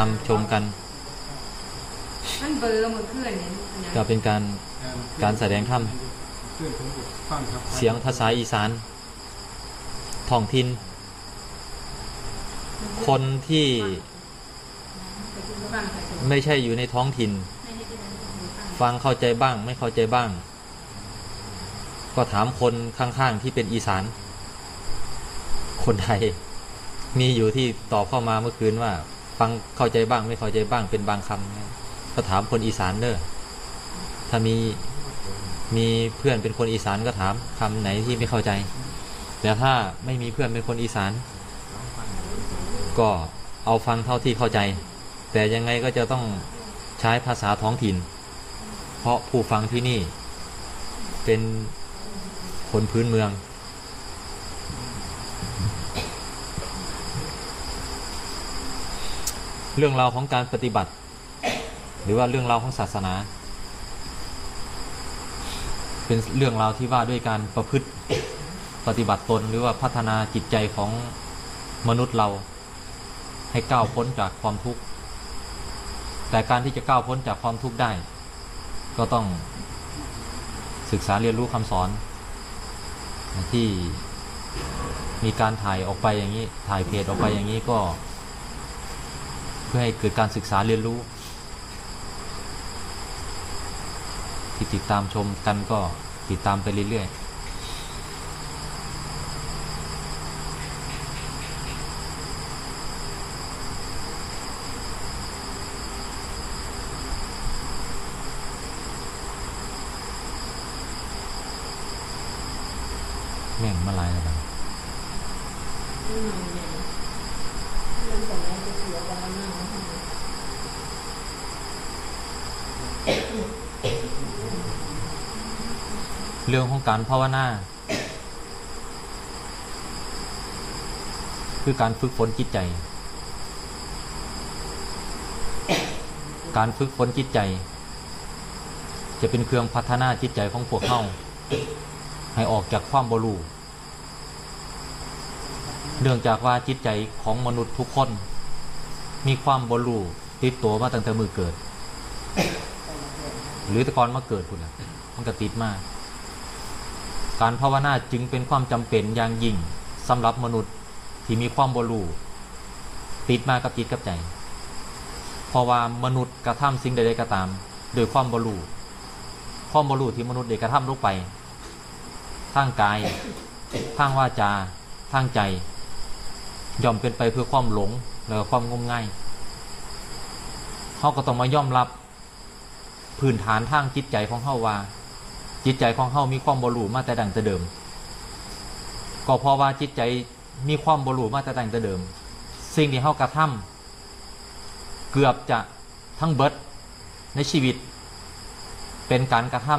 ตามชมกันมันเบอร์มือเพื่อนเนี่ยนะก็เป็นการการแสดงธรรมเพื่อนผมก็ฟังครับเสียงภาษาอีสานท้องถิ่นคนที่ฟังแต่ตัวไม่ใช่อยู่ในท้องถิ่น ฟังเข้าใจบ้าง ไม่เข้าใจบ้าง ก็ถามคนข้างๆที่เป็นอีสาน คนไทย มีอยู่ที่ตอบเข้ามาเมื่อคืนว่า ฟังเข้าใจบ้างไม่เข้าใจบ้างเป็นบางคำก็ถามคนอีสานเด้อถ้ามีมีเพื่อนเป็นคนอีสานก็ถามคำไหนที่ไม่เข้าใจ แต่ถ้าไม่มีเพื่อนเป็นคนอีสาน ก็เอาฟังเท่าที่เข้าใจ แต่ยังไงก็จะต้องใช้ภาษาท้องถิ่น เพราะผู้ฟังที่นี่ เป็นคนพื้นเมือง เรื่องราวของการปฏิบัติ หรือว่าเรื่องราวของศาสนา เป็นเรื่องราวที่ว่าด้วยการประพฤติปฏิบัติตนหรือว่าพัฒนาจิตใจของมนุษย์เรา ให้ก้าวพ้นจากความทุกข์แต่การที่จะก้าวพ้นจากความทุกข์ได้ ก็ต้องศึกษาเรียนรู้คำสอน ที่มีการถ่ายออกไปอย่างนี้ ถ่ายเพจออกไปอย่างนี้ก็ พื่อให้เกิดการศึกษาเรียนรู้ ที่ติดตามชมกันก็ติดตามไปเรื่อยๆแม่งมาหลายแล้วกัน เรื่องของ การภาวนา คือการฝึกฝนจิตใจ การฝึกฝนจิตใจ จะเป็นเครื่องพัฒนาจิตใจของพวกเขาให้ออกจากความบรูเนื่องจากว่าจิตใจของมนุษย์ทุกคน มีความบรูติดตัวมาตั้งแต่มือเกิด หรือแต่ก่อนมาเกิดคุณนะมันก็ติดมาก การภาวนาจึงเป็นความจำเป็นอย่างยิ่งสำหรับมนุษย์ที่มีความบรูติดมากับจิตกับใจ เพราะว่ามนุษย์กระทำสิ่งใดๆก็ตาม โดยความบรูความบรูที่มนุษย์ได้กระทำลงไปทางกายทางวาจาทางใจย่อมเป็นไปเพื่อความหลงแล้วก็ความงมงายเขาก็ต้องมายอมรับพื้นฐานทางจิตใจของเขาว่า จิตใจของเขามีความบรูมาแต่ดังแต่เดิม ก็เพราะว่าจิตใจมีความบรูมาแต่ดังแต่เดิม สิ่งที่เขากระทำเกือบจะทั้งเบิดในชีวิต เป็นการกระท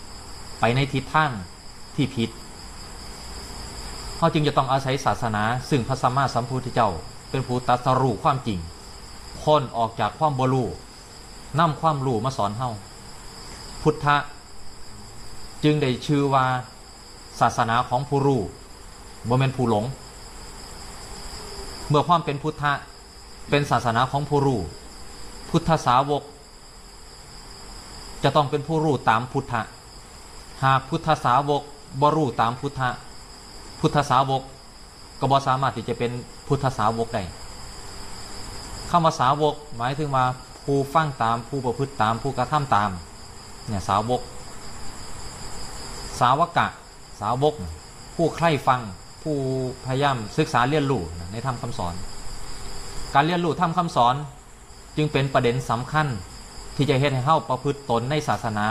ำไปในทิศทางที่ผิดเขาจึงจะต้องอาศัยศาสนา ซึ่งพระสัมมาสัมพุทธเจ้า เป็นผู้ตรัสรู้ความจริงพ้นออกจากความบรูนำความรู้มาสอนเฮาพุทธะ จึงได้ชื่อว่าศาสนาของผู้รู้บ่เป็นผู้หลง เมื่อความเป็นพุทธะเป็นศาสนาของผู้รู้พุทธสาวก จะต้องเป็นผู้รู้ตามพุทธะหากพุทธสาวกบ่รู้ตามพุทธะพุทธสาวกก็บ่สามารถที่จะเป็นพุทธสาวกได้คำว่าสาวกหมายถึงว่าผู้ฟังตามผู้ประพฤติตามผู้กระทำตามเนี่ยสาวก สาวกะ สาวก ผู้ใคร่ฟัง ผู้พยายามศึกษาเรียนรู้ในธรรมคำสอน การเรียนรู้ธรรมคำสอน จึงเป็นประเด็นสำคัญที่จะเฮ็ดให้เฮาประพฤติตนในศาสนา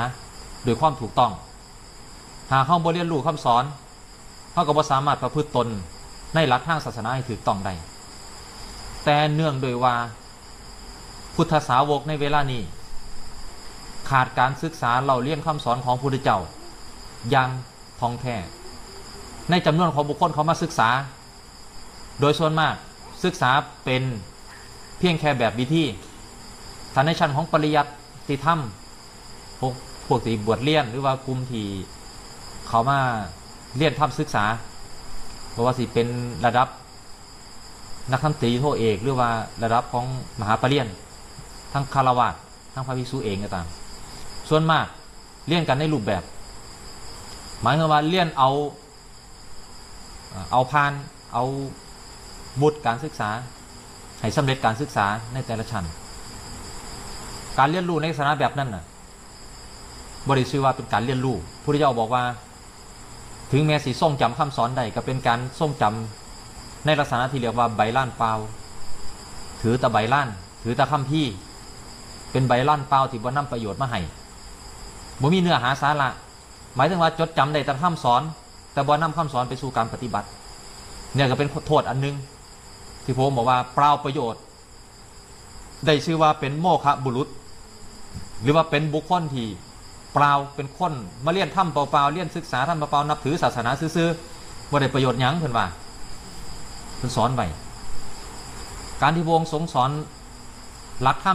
โดยความถูกต้อง หากเฮาบ่เรียนรู้คำสอนเฮาก็บ่สามารถประพฤติตนในหลักทางศาสนาให้ถูกต้องได้แต่เนื่องโดยว่า พุทธสาวกในเวลานี้ ขาดการศึกษาเราเรียนคำสอนของพระพุทธเจ้า ย่างทองแท้ ในจำนวนของบุคคลเขามาศึกษา โดยส่วนมากศึกษาเป็นเพียงแค่แบบวิธีถ้าในชั้นของปริยัติที่ทำพวกพวกที่บวชเรียนหรือว่ากลุ่มที่เขามาเรียนทำศึกษา เพราะว่าสิเป็นระดับนักธรรมตรีโทเอก หรือว่าระดับของมหาปรริญญาทั้งคารวะทั้งพระภิกษุเองก็ตาม ส่วนมากเรียนกันในรูปแบบ หมายความว่าเรียนเอาเอาพานเอาบุตรการศึกษา ให้สำเร็จการศึกษาในแต่ละชั้นการเรียนรู้ในลักษณะแบบนั้นน่ะบริสุทธิ์ว่าเป็นการเรียนรู้พระพุทธเจ้าบอกว่า ถึงแม้สีทรงจำคำสอนใดก็เป็นการทรงจำในลักษณะที่เรียกว่าใบล้านเปล่า ถือแตะใบล้าน ถือแตะคำพี่ เป็นใบล้านเปล่าที่บ่นำประโยชน์มาให้บ่มีเนื้อหาสาระ หมายถึงว่าจดจำได้แต่คำสอน แต่บ่นำคำสอนไปสู่การปฏิบัติ เนี่ยก็เป็นโทษอันหนึง ที่ผมบอกว่าเปล่าประโยชน์ ได้ชื่อว่าเป็นโมฆะบุรุษ หรือว่าเป็นบุคคลที่เปล่าเป็นคนมาเรียนถ้ำเปล่าๆเรียนศึกษาถ้ำเปล่าๆนับถือศาสนาซื่อๆบ่ได้ประโยชน์ยังเพิ่นว่าเพิ่นสอนไว้การที่พระองค์ทรงสอนหลักถ้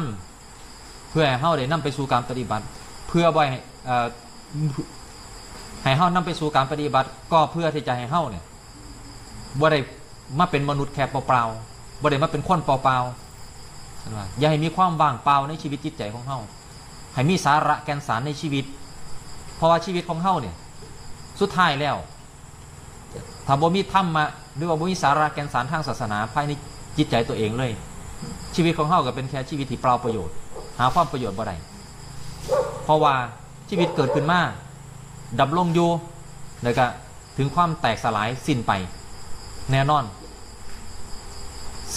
ำเพื่อให้เฮาได้นำไปสู่การปฏิบัติ เพื่อบ่ให้เอ่อ ให้เฮานำไปสู่การปฏิบัติ ก็เพื่อที่จะให้เฮาเนี่ยบ่ได้มาเป็นมนุษย์แค่เปล่าๆบ่ได้มาเป็นคนเปล่าๆใช่ไหมอย่าให้มีความว่างเปล่าในชีวิตจิตใจของเฮาให้มีสาระแกนสารในชีวิต เพราะว่าชีวิตของเฮาเนี่ยสุดท้ายแล้วถ้าบ่มีธรรมะหรือว่าบ่มีสาระแกนสารทางศาสนาภายในจิตใจตัวเองเลย ชีวิตของเฮาก็เป็นแค่ชีวิตที่เปล่าประโยชน์ หาความประโยชน์บ่ได้เพราะว่าชีวิตเกิดขึ้นมา ดำรงอยู่แล้วก็ถึงความแตกสลายสิ้นไป แน่นอน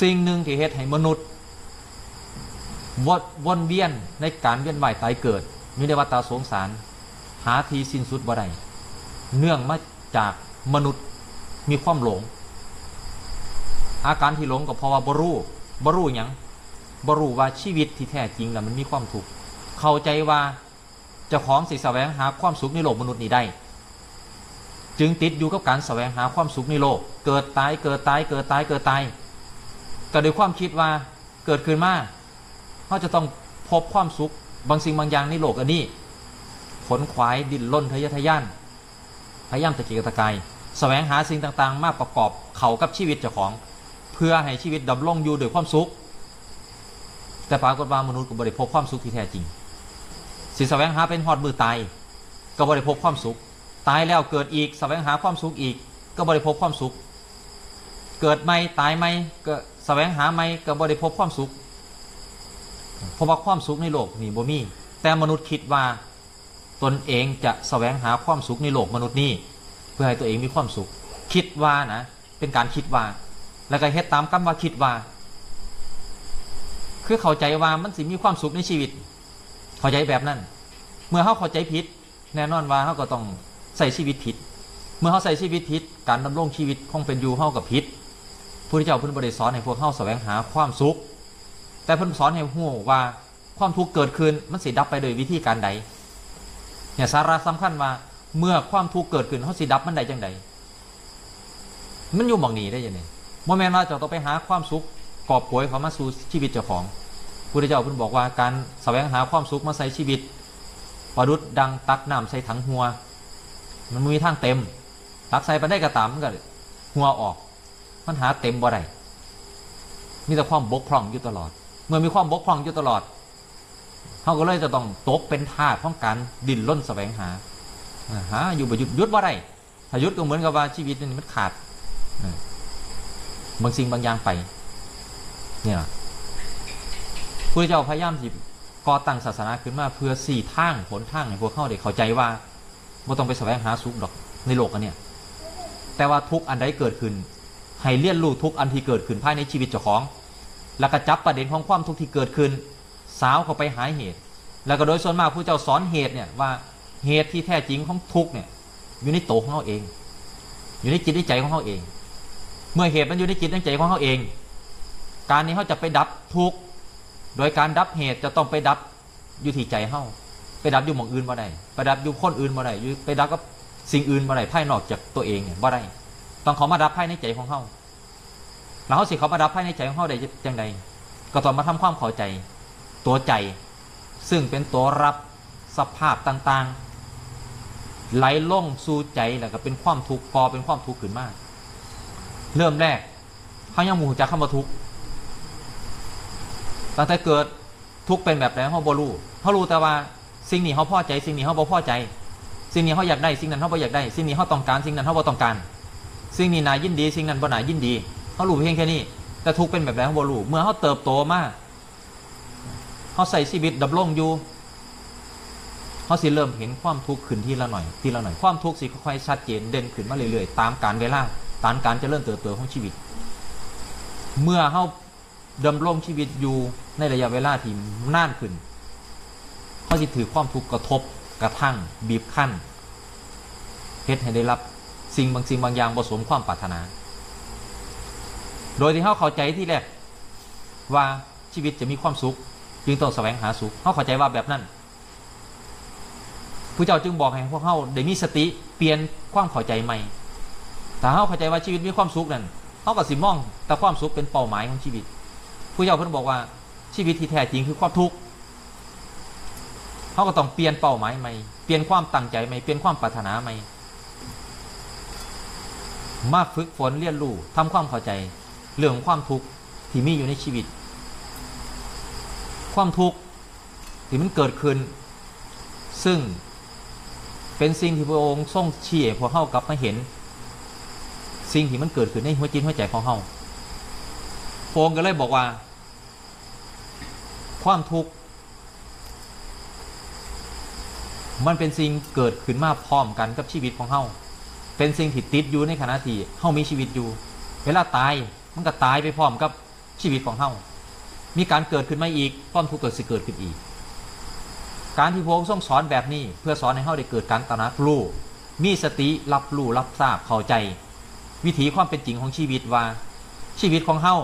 สิ่งหนึ่งที่เฮ็ดให้มนุษย์วนวนเวียนในการเวียนว่ายตายเกิดมีในวัฏสงสาร หาทีสิ้นสุดบ่ได้เนื่องมาจากมนุษย์มีความหลง อาการที่หลงก็เพราะว่าบรู้บรู้หยังบรู้ว่าชีวิตที่แท้จริงแล้วมันมีความทุกเข้าใจว่า จ้าของสิแสวงหาความสุขในโลกมนุษย์นี้ได้ จึงติดอยู่กับการแสวงหาความสุขในโลก เกิดตายเกิดตายเกิดตายเกิดตายก็โดยความคิดว่าเกิดขึ้นมาเขาจะต้องพบความสุขบางสิ่งบางอย่างในโลกอันนี้ขนขวายดิ้นล้นทะยอทะยานพยายามตะเกียกตะกายแสวงหาสิ่งต่างๆ มาประกอบเขากับชีวิตเจ้าของ เพื่อให้ชีวิตดำรงอยู่ด้วยความสุข แต่ปรากฏว่ามนุษย์ก็บริพบความสุขที่แท้จริง สิแสวงหาเป็นหอดมือตายก็บริพบความสุข ตายแล้วเกิดอีกแสวงหาความสุขอีก ก็บริพบความสุข เกิดใหม่ตายใหม่ก็แสวงหาใหม่ก็บริพบความสุขเพราะว่าความสุขในโลกนี่บ่มี แต่มนุษย์คิดว่าตนเองจะแสวงหาความสุขในโลกมนุษย์นี้เพื่อให้ตัวเองมีความสุข คิดว่านะเป็นการคิดว่า แล้วก็เฮ็ดตามคำว่าคิดว่า คือเข้าใจว่ามันสิมีความสุขในชีวิต เข้าใจแบบนั้น เมื่อเขาเข้าใจผิด แน่นอนว่าเขาก็ต้องใส่ชีวิตผิด เมื่อเขาใส่ชีวิตผิด การดำรงชีวิตคงเป็นอยู่เขากับผิดพระพุทธเจ้าพิ่นบริสอนให้พวกเขาแสวงหาความสุข แต่พิ่นสอนให้หูว่าความทุกข์เกิดขึ้นมันสิดับไปโดยวิธีการใดเนี่ยสาระสำคัญว่าเมื่อความทุกข์เกิดขึ้นเขาสิดับมันได้จังใดมันอยู่หมองนี้ได้ยังไงโมแมนว่าจะต้องไปหาความสุขกอบโกยเขามาสู่ชีวิตเจ้าของ พุทธเจ้าเพิ่นบอกว่าการแสวงหาความสุขมาใส่ชีวิตประดุดดังตักน้ำใส่ถังหัว มันมีทางเต็ม ตักใส่ไปได้กระตามมันก็หัวออก มันหาเต็มบ่ได้มีแต่ความบกพร่องอยู่ตลอด เมื่อมีความบกพร่องอยู่ตลอดเขาก็เลยจะต้องตกเป็นทาสของการดิ้นรนแสวงหาหาอยู่บ่หยุดยุดว่าได้ถ้าหยุดก็เหมือนกับว่าชีวิตนี่มันขาดบางสิ่งบางอย่างไป เนี่ย พระเจ้าพยายามสิก่อตั้งศาสนาขึ้นมาเพื่อสี่ทางผลทางให้พวกเขาได้เข้าใจว่าไม่ต้องไปแสวงหาสุขดอกในโลกอันเนี้ยแต่ว่าทุกอันใดเกิดขึ้น ให้เลี่ยนรู้ทุกอันที่เกิดขึ้นภายในชีวิตเจ้าของ แล้วก็จับประเด็นของความทุกข์ที่เกิดขึ้น สาวเข้าไปหาเหตุ แล้วก็โดยส่วนมากผู้เจ้าสอนเหตุเนี่ยว่าเหตุที่แท้จริงของทุกเนี่ยอยู่ในตัวของเขาเอง อยู่ในจิตในใจของเขาเอง เมื่อเหตุมันอยู่ในจิตในใจของเขาเอง การนี้เขาจะไปดับทุกข์ โดยการดับเหตุจะต้องไปดับอยู่ที่ใจเขาไปดับอยู่หมองอื่นบ่ได้ไปดับอยู่คนอื่นบ่ได้ไปดับกับสิ่งอื่นบ่ได้ภายนอกจากตัวเองเนี่ยบ่ได้ต้องเขามาดับภายในใจของเขาแล้วเขาสิเขามาดับภายในใจของเขาได้จังใดก็ต้องมาทำความเข้าใจ ตัวใจ ซึ่งเป็นตัวรับสภาพต่างๆ ไหลล่องสู่ใจแล้วก็เป็นความทุกข์พอเป็นความทุกข์ขึ้นมาก เริ่มแรกเขายังมูจักคำว่าทุกข์ ตั้งแต่เกิดทุกเป็นแบบไหนเขาบ่รู้เขารู้แต่ว่าสิ่งนี้เขาพอใจ สิ่งนี้เขาบ่พอใจ สิ่งนี้เขาอยากได้สิ่งนั้นเขาบ่อยากได้ สิ่งนี้เขาต้องการสิ่งนั้นเขาบ่ต้องการ สิ่งนี้นายยินดี สิ่งนั้นบ่นายยินดีเขารู้เพียงแค่นี้ แต่ทุกเป็นแบบไหนเขาบ่รู้เมื่อเขาเติบโตมากเขาใส่ชีวิตดำรงอยู่เขาสิเริ่มเห็นความทุกข์ขึ้นทีละหน่อยทีละหน่อยความทุกข์สิค่อยๆชัดเจนเด่นขึ้นมาเรื่อยๆตามการเวลาตามการเจริญเติบโตของชีวิต เมื่อเขา ดำรงชีวิตอยู่ในระยะเวลาที่นานขึ้น เขาจะถือความทุกข์กระทบกระทั่งบีบคั้นเฮ็ดให้ได้รับสิ่งบางสิ่งบางอย่างผสมความปรารถนา โดยที่เขาเข้าใจที่แรกว่าชีวิตจะมีความสุข จึงต้องแสวงหาสุขเขาเข้าใจว่าแบบนั้นผู้เจ้าจึงบอกให้พวกเขาได้มีสติเปลี่ยนความเข้าใจใหม่แต่เขาเข้าใจว่าชีวิตมีความสุขนั่นเขาก็สิมอง แต่ความสุขเป็นเป้าหมายของชีวิต ผู้เจ้าเพิ่นบอกว่าชีวิตที่แท้จริงคือความทุกข์เขาก็ต้องเปลี่ยนเป้าหมายใหม่เปลี่ยนความตั้งใจใหม่เปลี่ยนความปรารถนาใหม่มาฝึกฝนเรียนรู้ทำความเข้าใจ เรื่องความทุกข์ที่มีอยู่ในชีวิต ความทุกข์ที่มันเกิดขึ้น ซึ่งเป็นสิ่งที่พระองค์ทรงชี้ให้พวกเขากลับมาเห็น สิ่งที่มันเกิดขึ้นในหัวจิตหัวใจของเขาพระองค์ก็เลยบอกว่า ความทุกข์มันเป็นสิ่งเกิดขึ้นมาพร้อมกันกับชีวิตของเฮาเป็นสิ่งที่ติดอยู่ในขณะที่เฮามีชีวิตอยู่ เวลาตายมันก็ตายไปพร้อมกับชีวิตของเฮามีการเกิดขึ้นมาอีกความทุกข์เกิดสิเกิดขึ้นอีก การที่พระองค์ทรงสอนแบบนี้ เพื่อสอนให้เฮาได้เกิดการตระหนักรู้มีสติรับรู้รับทราบเข้าใจ วิถีความเป็นจริงของชีวิตว่า ชีวิตของเฮา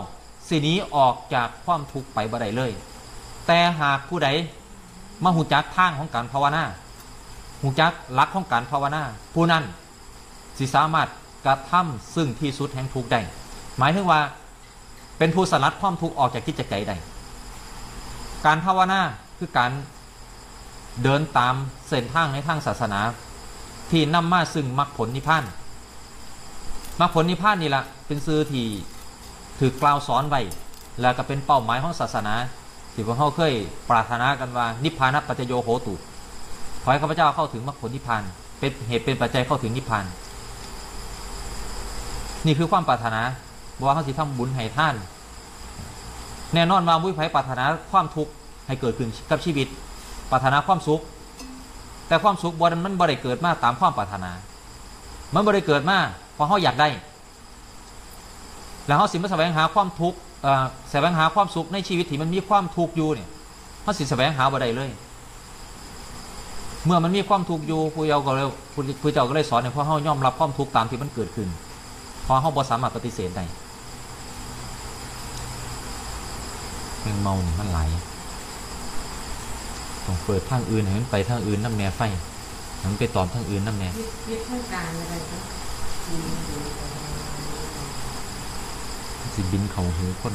สินี้ออกจากความทุกข์ไปบ่ได้เลย แต่หากผู้ใดมาหูจักทางของการภาวนาหูจักหลักของการภาวนาผู้นั้นสิสามารถกระทำซึ่งที่สุดแห่งทุกได้หมายถึงว่าเป็นผู้สลัดความทุกข์ออกจากกิจใจได้การภาวนาคือการเดินตามเส้นทางในทางศาสนา ที่นำมาซึ่งมรรคผลนิพพานมรรคผลนิพพานนี่แหละเป็นซื้อที่ถือกล่าวสอนไว้แล้วก็เป็นเป้าหมายของศาสนา ที่พวกเขาเคยปรารถนากันว่านิพพานปัจโยโหตุขอให้ข้าพเจ้าเข้าถึงมรรคผลนิพพานเป็นเหตุเป็นปัจจัยเข้าถึงนิพพาน นี่คือความปรารถนาบอกว่าเขาสิทำบุญให้ท่าน แน่นอนว่ามุ้ยไผ่ปรารถนาความทุกข์ให้เกิดขึ้นกับชีวิต ปรารถนาความสุข แต่ความสุขบนมันบ่ได้เกิดมาตามความปรารถนา มันบ่ได้เกิดมาเพราะเขาอยากได้ แล้วเขาสิมาแสวงหาความทุกข์ แสวงหาความสุขในชีวิตที่มันมีความทุกข์อยู่เนี่ยเขาสิแสวงหาบ่ได้เลย เมื่อมันมีความทุกข์อยู่ผู้เยาก็เลยผู้เจ้าก็เลยสอนให้พวกเขายอมรับความทุกข์ตามที่มันเกิดขึ้นพราะเขาบ่สามารถปฏิเสธได้เรื่องเมานี่มันไหลต้องเปิดทางอื่นให้มันไปทางอื่นน้ำแน่ไฟให้มันไปตอมทางอื่นน้ำแน่ยึดยึดโครงการอะไรก็ สิบินเขาหูคน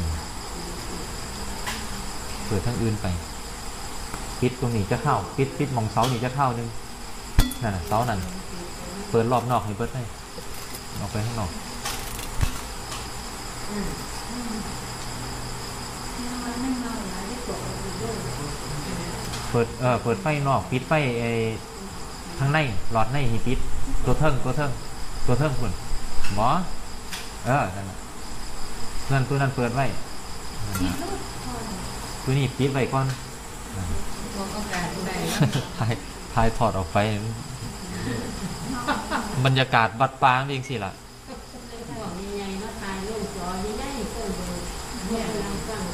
เปิดทางอื่นไปปิดตรงนี้จะเข้าปิดปิดมองเสานี่จะเข้านึงนั่นเสานั่นเปิดรอบนอกให้เปิดให้ออกไปข้างนอกเปิดเออเปิดไฟนอกปิดไฟไอ้ข้างในหลอดในให้ปิด ตัวเทิงตัวเทิงตัวเทิงคุณหมอเออนั่นน่ะ นั่นตัวนั้นเปิดไว้นั่นน่ะตัวนี้ปิดไว้ก่อนบอกโอกาสได้ถ่ายถ่ายถอดออกไป บรรยากาศบัดปางเองสิล่ะ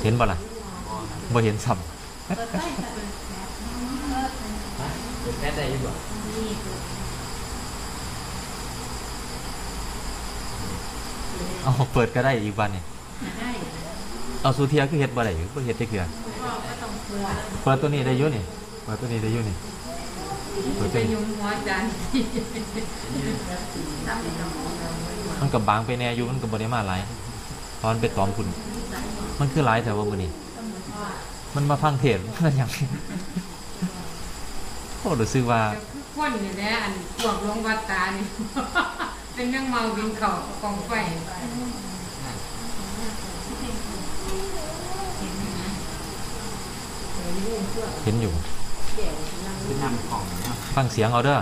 เห็นบ่ล่ะบ่เห็นซ้ำแค่ได้ยังบ่เอาเปิดก็ได้อีกวันนี่ เอาสุเทียคือเฮ็ดบ่ได้หรือบ่เฮ็ดได้คือเปิดตัวนี้ได้อยู่นี่เปิดตัวนี้ได้อยู่นี่เปิดไปตัวนี้ยุ่งหัวจันมันก็บางไปแน่อยู่มันก็บ่ได้มาหลายตอนไปตอมคุณมันคือหลายแต่ว่ามื้อนี้มันมาฟังเทศน์มันหยังโอ้รู้สึกว่าก็คือคนนี่แหละอันพวกหลวงวัดตานี่ เป็นแมงเมาบินเข่ากองไฟ เห็นอยู่เป็นนำกล่องฟังเสียงเอาเด้อ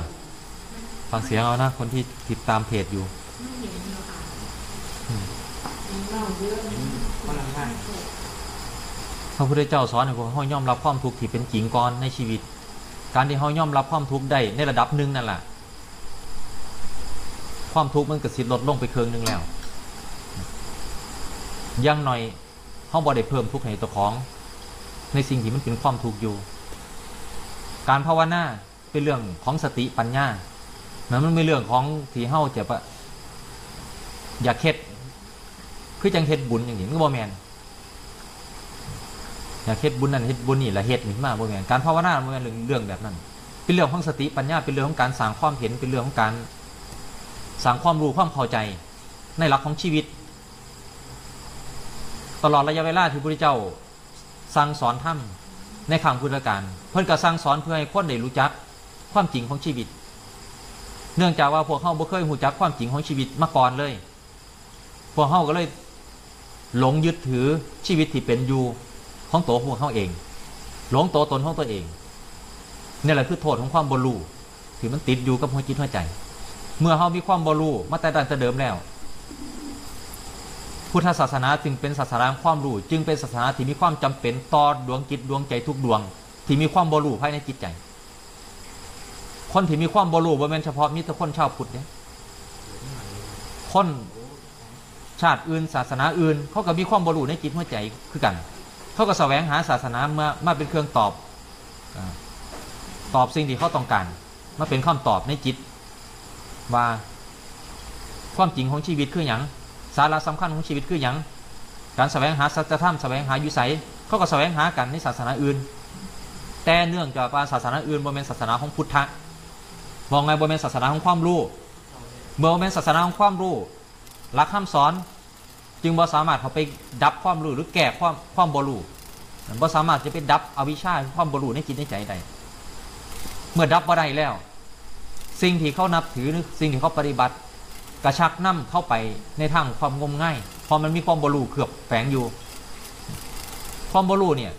ฟังเสียงเอานะ คนที่ติดตามเพจอยู่พลังงาพระพุทธเจ้าสอนให้พวกเขายอมรับความทุกข์ที่เป็นจริงก่อนในชีวิต การที่เขายอมรับความทุกข์ได้ในระดับหนึ่งนั่นแหละความทุกข์มันก็สิลดลงไปเครื่องหนึงแล้วยังหน่อยเขาบ่ได้เพิ่มทุกข์ให้ตัวของ ในสิ่งที่มันเป็นความทุกข์อยู่ การภาวนาเป็นเรื่องของสติปัญญานะมันไม่เรื่องของที่เฮาจะปะอยากเฮ็ดคือจังเฮ็ดบุญอย่างนี้มันก็บ่แมนอยากเฮ็ดบุญนั่นเฮ็ดบุญนี่ละเฮ็ดนี่มาบ่แมนการภาวนาบ่แมนเรื่องเรื่องแบบนั้น เป็นเรื่องของสติปัญญาเป็นเรื่องของการสร้างความเห็นเป็นเรื่องของการสร้างความรู้ความเข้าใจ ในหลักของชีวิต ตลอดระยะเวลาที่พระพุทธเจ้า สั่งสอนธรรมในครั้งพุทธกาลเพิ่นก็สั่งสอนเพื่อให้คนได้รู้จักความจริงของชีวิต เนื่องจากว่าพวกเฮาบ่เคยรู้จักความจริงของชีวิตมาก่อนเลย พวกเฮาก็เลยหลงยึดถือชีวิตที่เป็นอยู่ของตัวพวกเขาเอง หลงตัวตนของตัวเองนี่แหละคือโทษของความบรูที่มันติดอยู่กับหัวจิตหัวใจ เมื่อเขามีความบรูมาแต่ดันแต่เดิมแล้ว พุทธศาสนาจึงเป็นศาสนาแห่งความรู้ จึงเป็นศาสนาที่มีความจำเป็นต่อดวงจิตดวงใจทุกดวง ที่มีความบรูภายในจิตใจ คนที่มีความบรูบ่แม่นเฉพาะมิตรคนชาวพุทธเนี่ยคนชาติอื่น ศาสนาอื่น เขาก็มีความบรูในจิตหัวใจคือกัน เขาก็แสวงหาศาสนามามาเป็นเครื่องตอบตอบสิ่งที่เขาต้องการมาเป็นคำตอบในจิต ว่าความจริงของชีวิตคืออย่าง สาระสำคัญของชีวิตคืออย่างการแสวงหาสัจธรรมแสวงหายุไสเขาก็แสวงหากันในศาสนาอื่น แต่เนื่องจากว่าศาสนาอื่นบ่เป็นศาสนาของพุทธะมองไงบ่เป็นศาสนาของความรู้เมื่อบ่เป็นศาสนาของความรู้หลักคำสอน จึงบ่สามารถเขาไปดับความรู้หรือแก้ความความบรูบ่สามารถจะไปดับอวิชชาความบรูในจิตในใจได้เมื่อดับบ่ได้แล้ว สิ่งที่เขานับถือหรือสิ่งที่เขาปฏิบัติ กระชักนํเข้าไปในทางความงมง่ายพอมันมีความบรูเกือบแฝงอยู่ ความบรูเนี่ย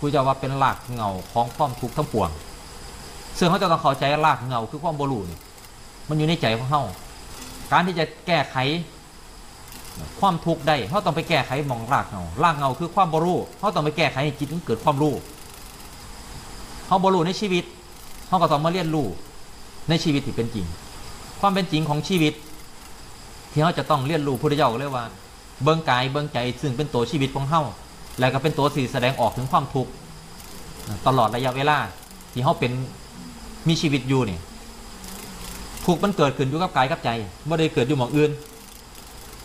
กูจะว่าเป็นหลักเงาของความทุกข์ทั้งปวงซึ่งเขาจะต้องเข้าใจรากเงาคือความบรูเนี่ยมันอยู่ในใจของเขาการที่จะแก้ไข ความทุกข์ได้เขาต้องไปแก้ไขมองรากเงารากเงาคือความบรูเขาต้องไปแก้ไขให้จิตมันเกิดความรู้เขาบรูในชีวิตเขาก็ต้องมาเรียนรู้ในชีวิตที่เป็นจริง ความเป็นจริงของชีวิต ที่เขาจะต้องเรียนรู้พุทธเจ้าก็เรียกว่า เบิ้องกายเบิ้องใจซึ่งเป็นตัวชีวิตของเขาแล้วก็เป็นตัวสี่อแสดงออกถึงความทุกข์ตลอดระยะเวลา ที่เขาเป็นมีชีวิตอยู่เนี่ยทุกข์มันเกิดขึ้นอยู่กับกายกับใจไม่ได้เกิดอยู่หมองอื่น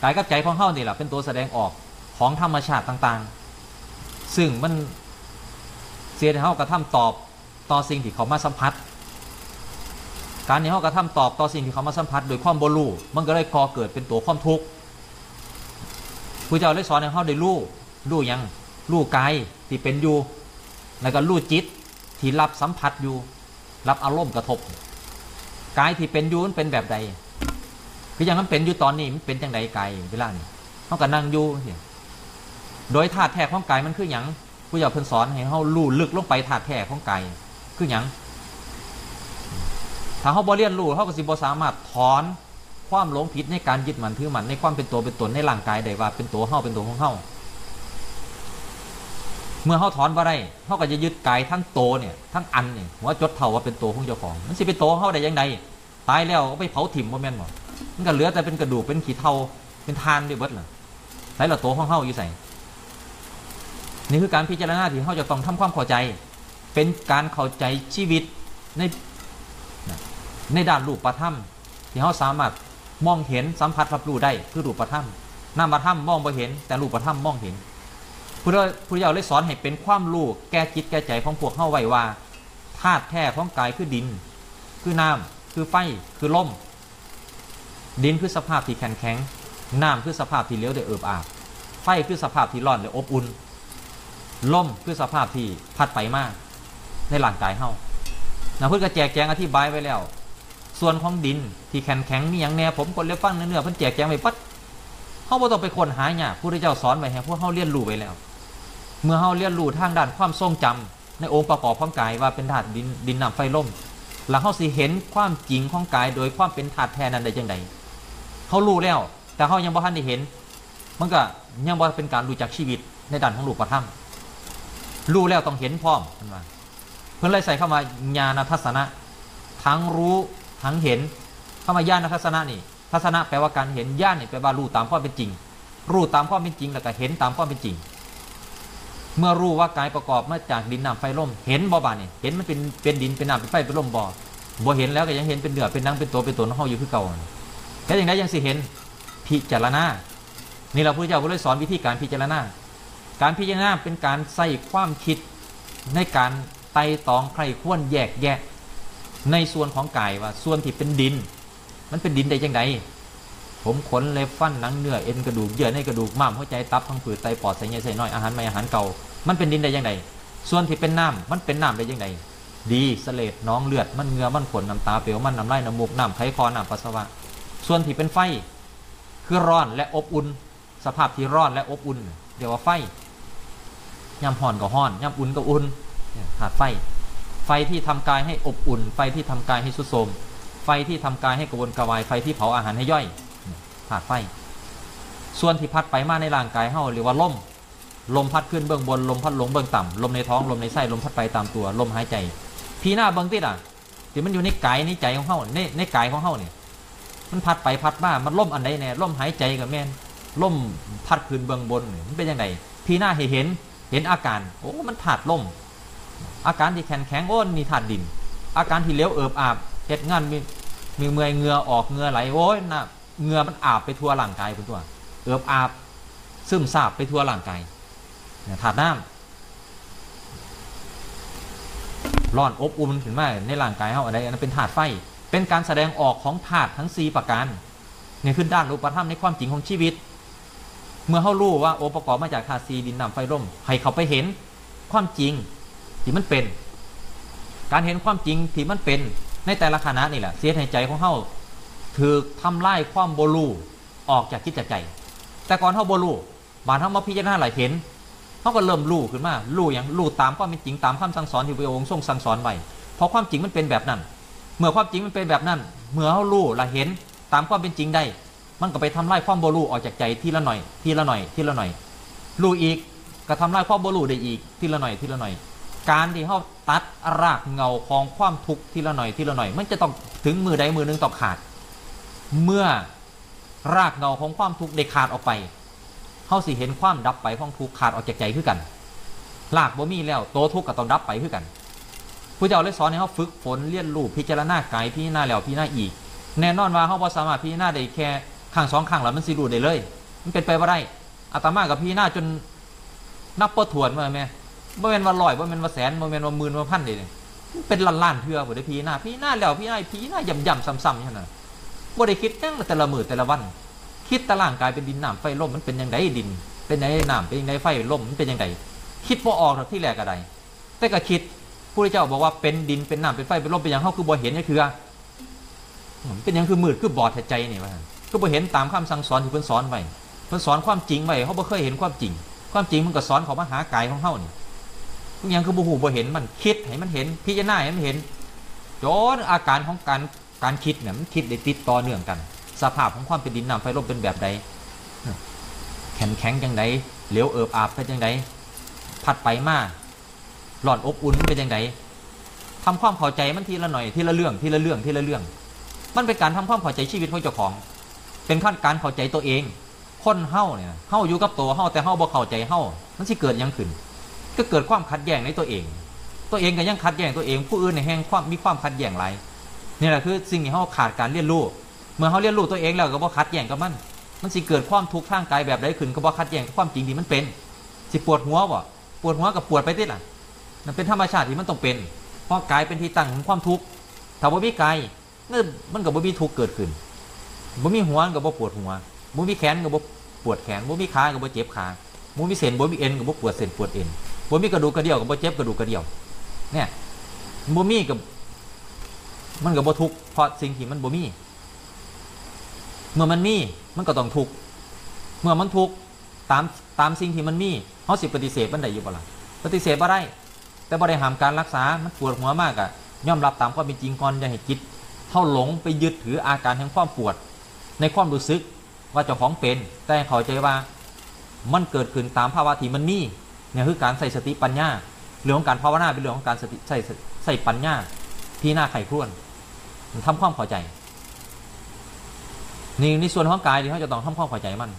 กายกับใจของเฮานี่แหละเป็นตัวแสดงออกของธรรมชาติต่างๆ ซึ่งมันเสียให้เฮากระทำตอบต่อสิ่งที่เขามาสัมผัส การที่เฮากระทำตอบต่อสิ่งที่เขามาสัมผัส โดยความบรูมันก็เลยก่อเกิดเป็นตัวความทุกข์ผู้เจ้าเลยสอนให้เฮาได้รู้รู้ยังรู้กายที่เป็นอยู่แล้วก็รู้จิตที่รับสัมผัสอยู่ รับอารมณ์กระทบกายที่เป็นอยู่มันเป็นแบบใดคืออย่างนั้นเป็นอยู่ตอนนี้มันเป็นจังไดกายเวลานี้เขาก็นั่งอยู่เสียโดยธาตุแท้ของกายมันคืออย่างผู้ใหญ่เพิ่นสอนให้เขาลู่ลึกลงไปธาตุแท้ของกายคืออย่าง ถ้าเขาบ่เรียนรู้เขาก็สิบ่สามารถถอนความหลงผิดในการยึดมันถือมันในความเป็นตัวเป็นตนในร่างกายได้ว่าเป็นตัวเฮาเป็นตัวของเฮาเมื่อเขาถอนบ่ได้เขาก็จะยึดกายทั้งโตวเนี่ยทั้งอันเนี่ยหัวจดเท่าว่าเป็นตัวของเจ้าของมันสิเป็นตัวของเฮาได้ยังไงตายแล้วก็ไปเผาถิ่มบ่แม่นบ่มันก็เหลือแต่เป็นกระดูกเป็นขี้เท่าเป็นทานด้วยเบิดเลยใส่ละตัวของเฮาอยู่ใส่นี่คือการพิจารณาที่เฮาจะต้องทำความเข้าใจ เป็นการเข้าใจชีวิตใน ในด้านรูปธรรมที่เฮาสามารถมองเห็นสัมผัสรับรู้ได้คือรูปธรรมนามธรรมมองบ่เห็น แต่รูปธรรมมองเห็นพุทธพุทธเจ้าเลยสอนให้เป็นความรู้แก้จิตแก้ใจของพวกเฮาไว้ว่าธาตุแท้ของกายคือดิน คือน้ำคือไฟคือลมดินคือสภาพที่แข็งแข็งน้ำคือสภาพที่เลี้ยวได้เอิบอาบไฟคือสภาพที่ร้อนและอบอุ่นลมคือสภาพที่พัดไปมากในร่างกายเฮานะเพื่อนก็แจกแจงอธิบายไว้แล้ว ส่วนของดินที่แข็งแข็งมีอย่างแน่ผมคนเลี้ยฟังเนื้อเพิ่นแจกแจงไว้ปัดเฮาบ่ต้องไปคนหาเนี่ยผู้ที่เจ้าสอนไว้ให้พวกเฮาเรียนรู้ไว้แล้ว เมื่อเฮาเรียนรู้ทางด้านความทรงจำในองค์ประกอบของกายว่าเป็นธาตุดินดินน้ำไฟลมแล้วเฮาสิเห็นความจริงของกาย โดยความเป็นธาตุแท้นั้นได้จังไดเฮารู้แล้ว แต่เฮายังบ่ทันได้เห็น มันก็ยังบ่เป็นการรู้จักชีวิตในด้านของรูปธรรมรู้แล้วต้องเห็นพร้อมเพิ่นว่าเพิ่นเลยใส่เข้ามาญาณทัศนะ ทั้งรู้ ทั้งเห็นเข้ามาญาณทัศนะนี่ทัศนะแปลว่าการเห็นญาณนี่แปลว่ารู้ตามความเป็นจริง รู้ตามความเป็นจริงแล้วก็เห็นตามความเป็นจริง เมื่อรู้ว่ากายประกอบมาจากดินน้ำไฟลมเห็นบ่บานี่เห็นมันเป็นเป็นดินเป็นน้ำเป็นไฟเป็นลมบ่บ่เห็นแล้วก็ยังเห็นเป็นเนื้อเป็นนังเป็นตัวเป็นตนของอยู่คือเก่าแล้วอย่างไรยังสิเห็นพิจารณานี่เราพระเจ้าก็เลยสอนวิธีการพิจารณา การพิจารณาเป็นการใส่ความคิดในการไต่ตองใครควรแยกแยะ ในส่วนของกายว่า ส่วนที่เป็นดิน มันเป็นดินได้ยังไงผมขนเล็บฟันหนังเนื้อเอ็นกระดูกเยื่อในกระดูกม้ามหัวใจตับพังผืดไตปอดใส่เงี้ยใส่น้อยอาหารไม่อาหารเก่า มันเป็นดินได้ยังไงส่วนที่เป็นน้ำมันเป็นน้ำได้ยังไงดีเสลดน้องเลือดมันเงือมันขนน้ำตาเปลวมันน้ำลายน้ำมูกน้ำไขคอน้ำปัสสาวะ ส่วนที่เป็นไฟ คือร้อนและอบอุ่น สภาพที่ร้อนและอบอุ่นเรียกว่าไฟย่ำห่อนก็ห่อนย่ำอุ่นก็อุ่นเนี่ยธาตุไฟไฟ ที่ทำกายให้อบอุ่น ไฟที่ทำกายให้สุดโทมไฟที่ทำกายให้กระวนกระวาย ไฟที่เผาอาหารให้ย่อยธาตุไฟ ส่วนที่พัดไปมาในร่างกายเฮาเรียกว่าลม ลมพัดขึ้นเบื้องบน ลมพัดลงเบื้องต่ำลมในท้อง ลมในไส้ ลมพัดไปตามตัว ลมหายใจ พีหน้าเบื้องติดอะที่มันอยู่ในกายในใจของเฮาในในกายของเฮาเนี่ยมันพัดไปพัดมา มันล่มอันใดแน่ล่มหายใจกับแม่นล่มพัดขึ้นเบื้องบน มันเป็นยังไงพีหน้าเห็นเห็นเห็นอาการ โอ้ มันถาดล่ม อาการที่แข็งแข็งโอ้นนี่ถาดดิน อาการที่เลี้ยวเอิบอาบเฮ็ดงานมีมีเมื่อยเงือออกเงือไหลโอ้ยน่ะเงือมันอาบไปทั่วร่างกายคุณตัว เอิบอาบซึมซาบไปทั่วร่างกายเนี่ยถาดน้ำร้อนอบอุ่นขึ้นมาในร่างกายเขาอะไรอันนั้นเป็นถาดไฟ เป็นการแสดงออกของถาดทั้งสีประการนี่คือด้านรูปธรรมในความจริงของชีวิต เมื่อเขารู้ว่าองค์ประกอบมาจากธาตุสีดินน้ำไฟลมให้เขาไปเห็นความจริง ที่มันเป็น การเห็นความจริงที่มันเป็นในแต่ละขณะนี่แหละเสียในใจของเขาถือทำลายความโบลูออกจากจิตจากใจ แต่ก่อนเขาโบลูบานเขามาพิจารณาหลายเห็นเขาก็เริ่มรู้ขึ้นมารู้อย่างรู้ตามความเป็นจริงตามคำสั่งสอนที่พระองค์ทรงสั่งสอนไว้เพราะความจริงมันเป็นแบบนั้น เมื่อความจริงมันเป็นแบบนั้น เมื่อเขารู้ละเห็นตามความเป็นจริงได้ มันก็ไปทำลายความโบลูออกจากใจทีละหน่อยทีละหน่อยทีละหน่อยรู้อีกก็ทำลายความโบลูได้อีกทีละหน่อยทีละหน่อย การที่เขาตัดรากเงาของความทุกข์ทีละหน่อยทีละหน่อย มันจะต้องถึงมือใดมือหนึ่งต้องขาด เมื่อรากเงาของความทุกข์ได้ขาดออกไปเขาสิเห็นความดับไปของทุกข์ขาดออกจากใจคือกันรากบ่มีแล้วโตทุกข์ก็ต้องดับไปคือกันผู้เจ้าเลยสอนให้เขาฝึกฝนเรียนรู้พิจารณากายพิจารณาแล้วพิจารณาอีก แน่นอนว่าเขาบ่สามารถพิจารณาได้แค่ข้างสองข้างแล้วมันสิรู้ได้เลย มันเป็นไปบ่าได้อาตมากับพิจารณาจนนับปถวนมาแม่ บ่แม่นว่าร้อยบ่แม่นว่าแสนบ่แม่นว่าหมื่นว่าพันเลยมันเป็นล้านเทื่อบ่ได้พิจารณาพิจารณาแล้วพิจารณาพิจารณาย่ำๆซ้ำๆอย่างนั้นบ่ได้คิดจังแต่ละมื้อแต่ละวัน คิดตารางกายเป็นดินน้ำไฟลมมันเป็นยังไงดิน เป็นยังไงน้ำเป็นยังไงไฟลมมันเป็นยังไงคิดบ่ออกหรอกที่แรกก็ได้แต่ก็คิดผู้เจ้าบอกว่าเป็นดินเป็นน้ำเป็นไฟเป็นลมเป็นอย่างเขาคือบ่เห็นนี่คือเป็นหยังคือมืดคือบอดใจนี่ว่าก็บ่เห็นตามคำสั่งสอนที่เพิ่นสอนไว้เพิ่นสอนความจริงไว้เขาบ่เคยเห็นความจริง ความจริงมันก็สอนเขามาหากายของเฮานี่ ย่างคือบ่ฮู้บ่เห็นมันคิดให้มันเห็นพิจารณาให้มันเห็นจนอาการของการการคิดเนี่ยมันคิดได้ติดต่อเนื่องกัน สภาพของความเป็นดินน้ำไฟลมเป็นแบบใดแข็งแข็งจังไดเหลวเอิบอาบเป็นจังไดพัดไปมาหลอดอบอุ่นเป็นจังไดทำความเข้าใจมันทีละหน่อยทีละเรื่องทีละเรื่องทีละเรื่อง มันเป็นการทำความเข้าใจชีวิตของเจ้าของ เป็นขั้นการเข้าใจตัวเอง คนเฮ้าเนี่ยเฮ้าอยู่กับตัวเฮ้าแต่เฮ้าบ่เข้าใจเฮ้ามันสิเกิดยังขึ้น ก็เกิดความขัดแย้งในตัวเอง ตัวเองก็ยังขัดแย้งตัวเอง ผู้อื่นในแห่งความมีความขัดแย้งไรนี่แหละคือสิ่งที่เฮ้าขาดการเรียนรู้เมื่อเขาเรียนรู้ตัวเองแล้วก็บ่คัดแย้งกับมันมันสิเกิดความทุกข์ทางกายแบบใดขึ้นก็บ่คัดแย้งกับความจริงที่มันเป็นสิปวดหัวบ่ปวดหัวกับปวดไปติล่ะมันเป็นธรรมชาติที่มันต้องเป็น เพราะกายเป็นที่ตั้งของความทุกข์ถ้าบ่มีกายนั่นมันก็บ่มีทุกข์เกิดขึ้นบ่มีหัวก็บ่ปวดหัวบ่มีแขนก็บ่ปวดแขนบ่มีขาก็บ่เจ็บขาบ่มีเส้นบ่มีเอ็นก็บ่ปวดเส้นปวดเอ็น บ่มีกระดูกกระเดี่ยวก็บ่เจ็บกระดูกกระเดี่ยว เนี่ยบ่มีกับมันก็บ่ทุกเพราะสิ่งที่มันบ่มี เมื่อมันมีมันก็ต้องทุกเมื่อมันทุกตามตามสิ่งที่มันมีเฮาสิปฏิเสธมันได้อยู่บ่ล่ะปฏิเสธบ่ได้ แต่บ่ได้ห้ามการรักษา มันปวดหัวมากอะยอมรับตามความเป็นจริงก่อนอย่าให้จิตเฮาหลงไปยึดถืออาการแห่งความปวด ในความรู้สึกว่าเจ้าของเป็น แต่เข้าใจว่ามันเกิดขึ้นตามภาวะที่มันมี เนี่ยคือการใส่สติปัญญาเรื่องของการภาวนาเป็นเรื่องของการสติใส่ใส่ปัญญาพี่หน้าไข่ครวนทำความเข้าใจนี่ในส่วนของกายที่เขาจะต้องทำความเข้าใจมัน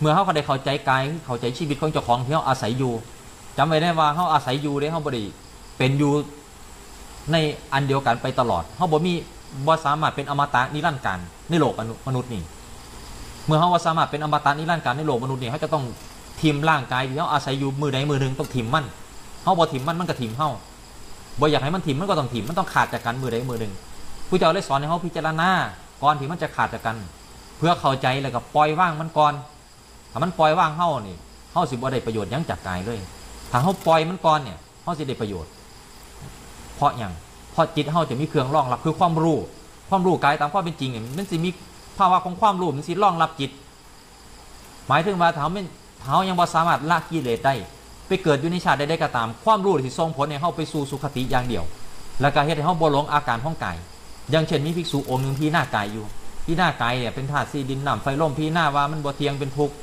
เมื่อเขาได้เข้าใจกายเข้าใจชีวิตของเจ้าของที่เขาอาศัยอยู่จำไว้ได้ว่าเขาอาศัยอยู่ได้เขาบริเป็นอยู่ในอันเดียวกันไปตลอดเขาบ่มีบ่สามารถเป็นอมตะนิรันดร์การในโลกมนุษย์นี่ เมื่อเขาว่าสามารถเป็นอมตะนิรันดร์การในโลกมนุษย์นี่เขาจะต้อง ทิมร่างกายที่เขาอาศัยอยู่มือใดมือหนึ่งต้องทิมมันเขาบ่ทิมมันมันก็ทิมเขาบ่อยากให้มันทิมมันก็ต้องทิมมันต้องขาดจากกันมือใดมือหนึ่งผู้เจ้าเลยสอนให้เขาพิจารณาก่อนที่มันจะขาดจากกัน เพื่อเข้าใจแล้วก็ปล่อยว่างมันก่อนถ้ามันปล่อยว่างเฮานี่เฮาสิบ่ได้ประโยชน์ยังจากกายเลยถ้าเฮาปล่อยมันก่อนเนี่ยเฮาสิได้ประโยชน์ เพราะอย่างเพราะจิตเฮาจะมีเครื่องรองรับคือความรู้ ความรู้กายตามความเป็นจริงเนี่ยมันสิมีภาวะของความรู้มันสิรองรับจิต หมายถึงว่าถ้าเฮาไม่ถ้า เฮายังบ่สามารถละกิเลสได้ไปเกิดอยู่ในชาติใดๆก็ตาม ความรู้ที่ส่งผลให้เฮาไปสู่สุคติอย่างเดียว แล้วก็เฮ็ดให้เฮาบ่หลงอาการของกายอย่างเช่นมีภิกษุองค์หนึงที่หน้ากายอยู่พี่หน้ากายเนี่ยเป็นธาตุสี่ดินน้ำไฟลมพี่หน้าว่ามันบ่เทียงเป็นทุกข์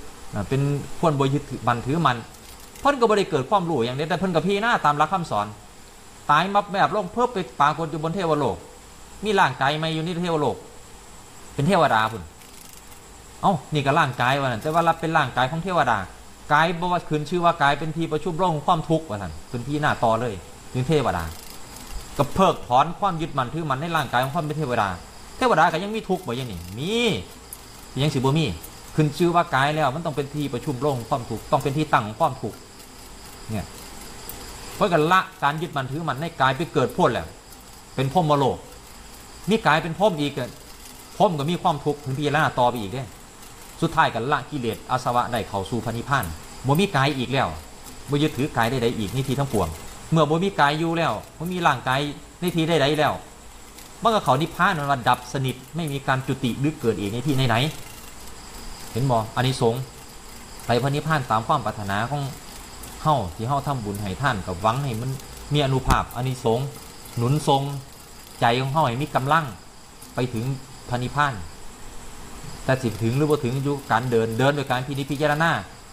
เป็นควรบ่ยึดถือมันถือมันเพิ่นก็บ่ได้เกิดความรู้อย่างนี้แต่เพิ่นกับพี่หน้าตามหลักคำสอน ตายมาแบบลงเพิ่มไปปรากฏอยู่บนเทวโลก มีร่างกายมาอยู่ในเทวโลก เป็นเทวดาพุ่น เอ้านี่ก็ร่างกายว่านั่นแต่ว่ารับเป็นร่างกายของเทวดากายบ่ว่าคืนชื่อว่ากายเป็นที่ประชุมโลกของความทุกข์ว่าซั่นเป็นพี่หน้าต่อเลยเป็นเทวดาก็เพิกถอนความยึดมั่นถือมันในร่างกายของความเป็นเทวดา เทวดาก็ยังมีทุกข์บ่อยังนี่มียังสิบ่มีขึ้นชื่อว่ากายแล้วมันต้องเป็นที่ประชุมโลกของความทุกข์ต้องเป็นที่ตั้งของความทุกข์เนี่ยเพราะกันละการยึดมันถือมันในกายไปเกิดพ้นแล้ว เป็นพรหมโลกมีกายเป็นพรหมอีกอะพรหมก็มีความทุกข์ถึงพิจารณาต่อไปอีกเด้ สุดท้ายกันละกิเลสอาสวะได้เข้าสู่พระนิพพานบ่มีกายอีกแล้วบ่ยึดถือกายใดๆอีกในทีทั้งปวง เมื่อบ่มีกายอยู่แล้วบ่มีร่างกายในทีใดๆแล้วเมันก็เขานิพพานมันว่าดับสนิทไม่มีการจุติหรือเกิดอีกในที่ไหนๆเห็นบ่อันนี้สงไปพระนิพพานตามความปรารถนาของเฮาที่เฮาทำบุญให้ท่านกับหวังให้มันมีอนุภาพอันนี้สงหนุนทรงใจของเฮาให้มีกำลังไปถึงพระนิพพาน แต่สิถึงหรือบ่ถึงอยู่การเดินเดินโดยการพินิจพิจารณา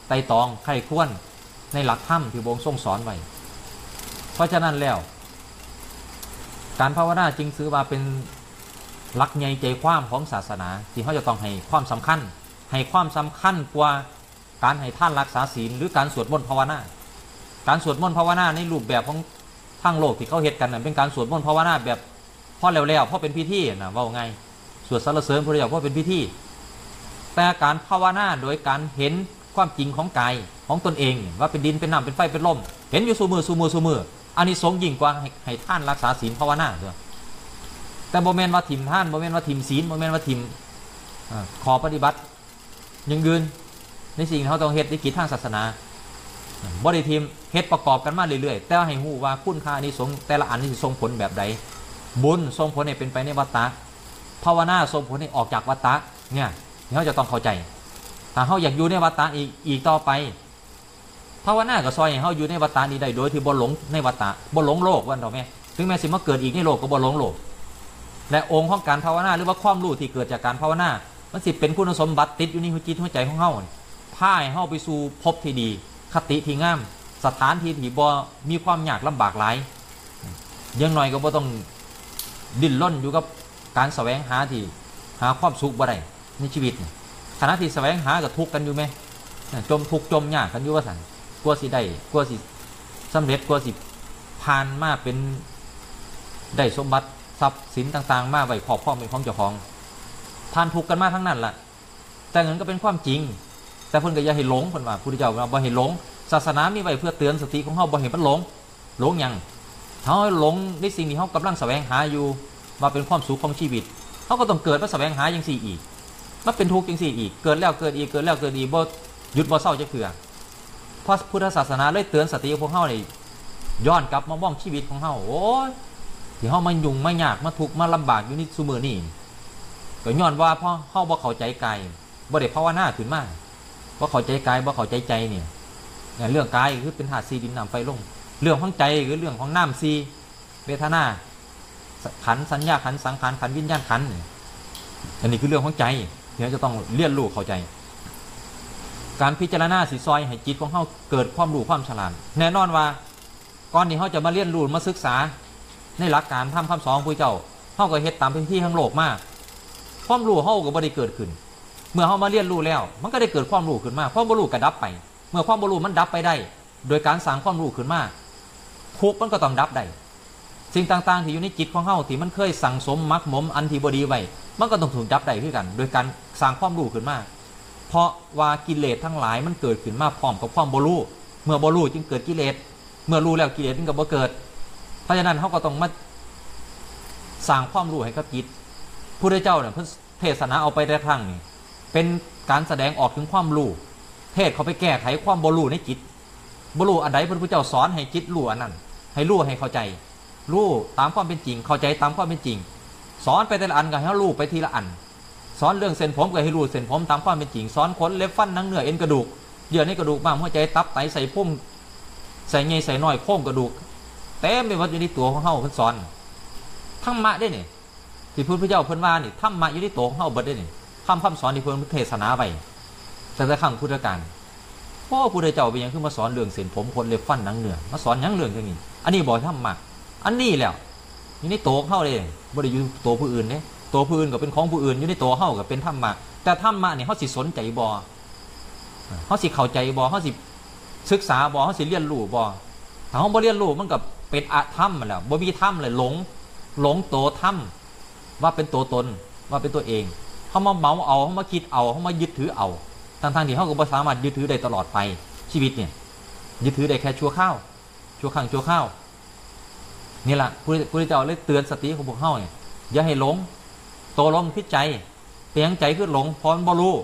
ไต่ตองใครควรในหลักธรรมที่พระองค์ทรงสอนไว้เพราะฉะนั้นแล้ว การภาวนาจึงถือว่าเป็นหลักใหญ่ใจความของศาสนาที่เขาจะต้องให้ความสำคัญ ให้ความสำคัญกว่าการให้ท่านรักษาศีลหรือการสวดมนต์ภาวนา การสวดมนต์ภาวนาในรูปแบบของทางโลกที่เขาเฮ็ดกันเป็นการสวดมนต์ภาวนาแบบพ่อแล้วๆพ่อเป็นพิธีนะว่าไงสวดสรรเสริญพระเจ้าพ่อเป็นพิธี แต่การภาวนาโดยการเห็นความจริงของกายของตนเอง ว่าเป็นดินเป็นน้ำเป็นไฟเป็นลมเห็นอยู่สูมือสูมือสูมืออันนี้สงยิ่งกว่าให้ใหท่านรักษาศีลภาวนาเถอะแต่บ่แม่นว่าถิ่มทานบ่แม่นว่าถิ่มศีลบ่แม่นว่าถิ่มข้อปฏิบัติยังยืนในสิ่งที่เขาต้องเฮ็ดในกิจทางศาสนาบ่ได้ถิ่มเฮ็ดประกอบกันมาเรื่อยๆแต่ว่าให้หูว่าคุณค่านี้สงแต่ละอันนี้สิส่งผลแบบใดบุญส่งผลให้เป็นไปในวัฏฏะภาวนาส่งผลให้ออกจากวัฏฏะเนี่ย ที่เขาจะต้องเข้าใจ ถ้าเขาอยากอยู่ในวัฏฏะอีกอีกต่อไปภาวนาก็ซอยให้เฮาอยู่ในวัฏฏะนี้ได้โดยที่บ่หลงในวัฏฏะบ่หลงโลกวันเราแม่ถึงแม้สิมาเกิดอีกในโลกก็บ่หลงโลก และองค์ของการภาวนาหรือว่าความรู้ที่เกิดจากการภาวนามันสิเป็นคุณสมบัติติดอยู่ในหัวจิตหัวใจของเฮานี่พาให้เฮาไปสู่ภพที่ดี คติที่งาม สถานที่ที่บ่มีความยากลำบากหลายยังหน้อยก็บ่ต้องดิ้นรนอยู่กับการแสวงหาที่หาความสุขบ่ได้ ในชีวิตขณะที่แสวงหาก็ทุกข์กันอยู่ไหมจมทุกข์จมยากกันอยู่ว่าสั่นกลัวสิได้กลัวสิสำเร็จกลัวสิผ่านมาเป็นได้สมบัติทรัพย์สินต่างๆ มาไว้ขอบพ่อเป็นของเจ้าของผ่านทุกข์กันมาทั้งนั้นแหละแต่เงินก็เป็นความจริง แต่เพิ่นก็อย่าให้หลงเพิ่นว่าพุทธเจ้าว่าบ่ให้หลง ศาสนามีไว้เพื่อเตือนสติของเฮาบ่ให้มันหลง หลงยังเฮาหลงในสิ่งที่เฮากำลังแสวงหาอยู่ว่าเป็นความสุขของชีวิตเฮาก็ต้องเกิดมาแสวงหาจังซี่อีก มาเป็นทุกข์จังซี่อีก เกิดแล้วเกิดอีก เกิดแล้วเกิดอีกบ่หยุดบ่เศร้าจักเทื่อเพราะพุทธศาสนาเลยเตือนสติของพวกเฮาเลยย้อนกลับมามองชีวิตของเฮาโอ้ยที่เฮามายุ่งมายากมาทุกข์มาลำบากอยู่นี่ซุมือนี่ก็ย้อนว่าพราะเฮาบ่เข้าใจกายบ่ได้ภาวนาขึ้นมาบ่เข้าใจกายบ่เข้าใจใจเนี่ยเนี่ยเรื่องกายคือเป็นธาตุสีดินน้ำไฟลมเรื่องของใจคือเรื่องของน้ำสีเวทนาขันสัญญาขันสังขารขันวิญญาณขันอันนี้คือเรื่องของใจ เราจะต้องเรียนรู้เข้าใจ การพิจารณาสีซอยให้จิตของเขาเกิดความรู้ความฉลาดแน่นอนว่าก่อนที่เขาจะมาเรียนรู้มาศึกษา ในหลักการทำคำสอนของพระเจ้าเขาก็เฮ็ดตามพื้นที่ทั้งโลกมากความรู้เขาก็บ่ได้เกิดขึ้น เมื่อเขามาเรียนรู้แล้ว มันก็ได้เกิดความรู้ขึ้นมาความบ่รู้ก็ดับไป เมื่อความบ่รู้มันดับไปได้ โดยการสร้างความรู้ขึ้นมาทุกมันก็ต้องดับได้สิ่งต่างๆ ที่อยู่ในจิตของเฮาที่มันเคยสั่งสมมักหมมอันที่บดีไว้ มันก็ต้องถูกดับได้คือกัน โดยการ สร้างความรู้ขึ้นมาเพราะว่ากิเลสทั้งหลายมันเกิดขึ้นมาพร้อมกับความบรู้เมื่อบรู้จึงเกิดกิเลสเมื่อรู้แล้วกิเลสจึงก็บ่เกิด เพราะฉะนั้นเขาก็ต้องมาสร้างความรู้ให้กับจิตผู้ได้เจ้าเนี่ยเพิ่นเทศนาเอาไปได้ครั้งนี่เป็นการแสดงออกถึงความรู้เทศเขาไปแก้ไขความบรู้ในจิตบรู้อันใดพระพุทธเจ้าสอนให้จิตรู้อันนั้น ให้รู้ให้เข้าใจรู้ตามความเป็นจริง เข้าใจตามความเป็นจริง สอนไปแต่ละอันก็ให้รู้ไปทีละอัน สอนเรื่องเส้นผมก็ให้รู้เส้นผมตามความเป็นจริงสอนขนเล็บฟันหนังเนื้อเอ็นกระดูกเยื่อในกระดูกบ้างหัวใจตับไตใส่พุ่มใส่ใหญ่ใส่น้อยโค้งกระดูกเต็มไปหมดอยู่ในตัวของเฮาเพิ่นสอนธรรมะได้เนี่ยที่พุทธเจ้าเพิ่นว่านี่ธรรมะอยู่ในตัวของเฮาเบิดได้เนี่ยคำคำสอนที่เพิ่นเทศนาไว้แต่แต่ครั้งพุทธกาลพ่อพุทธเจ้าเป็นยังคือมาสอนเรื่องเส้นผมขนเล็บฟันหนังเนื้อมาสอนหยังเรื่องอย่างนี้อันนี้บ่ธรรมะอันนี้แหล้วอยู่ในตัวของเฮาเลยบ่ได้อยู่ตัวผู้อื่นเด้ ตัวผู้อื่นก็เป็นของผู้อื่นอยู่ในตัวเฮาก็เป็นธรรมะแต่ธรรมะนี่ยเฮาสิสนใจบ่เฮาสิเข้าใจบ่เฮาสิศึกษาบ่เฮาสิเรียนรู้บ่ถ้าเฮาบ่เรียนรู้มันก็เป็นอธรรมแล้วบ่มีธรรมเลยหลงหลงตัวธรรมว่าเป็นตัวตนว่าเป็นตัวเองเฮามาเมาเอาเฮามาคิดเอาเฮามายึดถือเอาทั้งที่เฮาก็บ่สามารถยึดถือได้ตลอดไปชีวิตเนี่ยยึดถือได้แค่ชั่วข้าวชั่วครั้งชั่วข้าวนี่ล่ะพระพุทธเจ้าเลยเตือนสติของพวกเฮาเนี่ยอย่าให้หลง โตลงพิจใจเตียงใจขึ้นหลงพรบ่รู้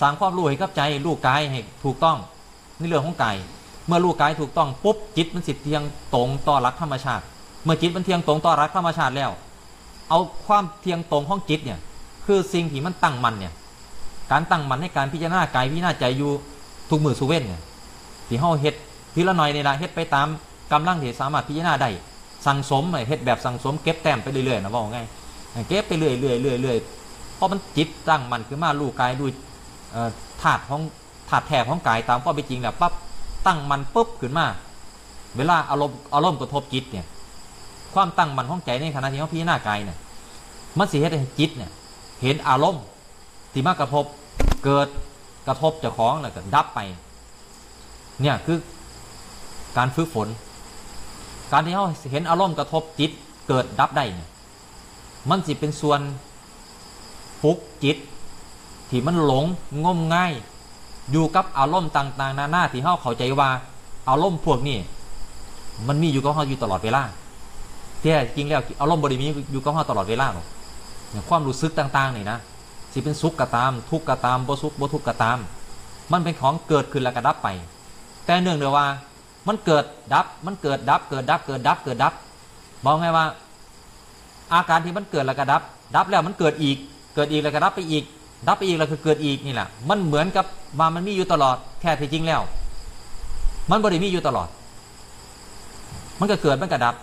สร้างความรู้ให้กับใจรู้กายให้ถูกต้องนี่เรื่องของกายเมื่อรู้กายถูกต้องปุ๊บจิตมันสิเทียงตรงต่อรักธรรมชาติ เมื่อจิตมันเทียงตรงต่อรักธรรมชาติแล้ว เอาความเทียงตรงของจิตเนี่ยคือสิ่งที่มันตั้งมันเนี่ยการตั้งมันให้การพิจารณากายพิจารณาใจอยู่ทุกมือสุเว้นเนี่ยที่เฮาเฮ็ดทีละหน่อยในละเฮ็ดไปตามกำลังที่สามารถพิจารณาได้สั่งสมเฮ็ดแบบสั่งสมเก็บแต้มไปเรื่อยๆนะว่าไง เก็บไปเรื่อยเรื่อยเรื่อยเรื่อยเพราะมันจิตตั้งมันคือมาลูกกายดูถาดของถาดแถบของกายตามข้อเป็นจริงแล้วปั๊บตั้งมันปุ๊บขึ้นมา เวลาอารมณ์อารมณ์กระทบจิตเนี่ยความตั้งมันของใจในขณะที่เขาพิจารณากายเนี่ยมันสิเฮ็ดให้จิตเนี่ยเห็นอารมณ์ที่มากระทบเกิดกระทบเจ้าของแล้วก็ดับไป เนี่ยคือการฝึกฝน การที่เขาเห็นอารมณ์กระทบจิตเกิดดับได้เนี่ย มันสิเป็นส่วนฟุกจิต ที่มันหลงงมง่าย อยู่กับอารมณ์ต่าง ๆ นานาที่เฮาเข้าใจว่าอารมณ์พวกนี้มันมีอยู่กับเฮาอยู่ตลอดเวลาแต่จริงแล้วอารมณ์บริมีอยู่กับเฮาตลอดเวลาหรอกอย่างความรู้สึกต่างๆนี่นะสิเป็นสุขก็ตาม ทุกข์ก็ตามบ่สุขบ่ทุกข์ก็ตาม มันเป็นของเกิดขึ้นแล้วก็ดับไป แต่เนื่องเด้วยว่า มันเกิดดับมันเกิดดับเกิดดับเกิดดับเกิดดับบอกไงว่า อาการที่มันเกิดแล้วก็ดับ ดับแล้วมันเกิดอีก เกิดอีกแล้วก็ดับไปอีก ดับไปอีกแล้วคือเกิดอีกนี่แหละ มันเหมือนกับว่ามันมีอยู่ตลอดแค่ที่จริงแล้ว มันบริมีอยู่ตลอด มันก็เกิดมันก็ดับ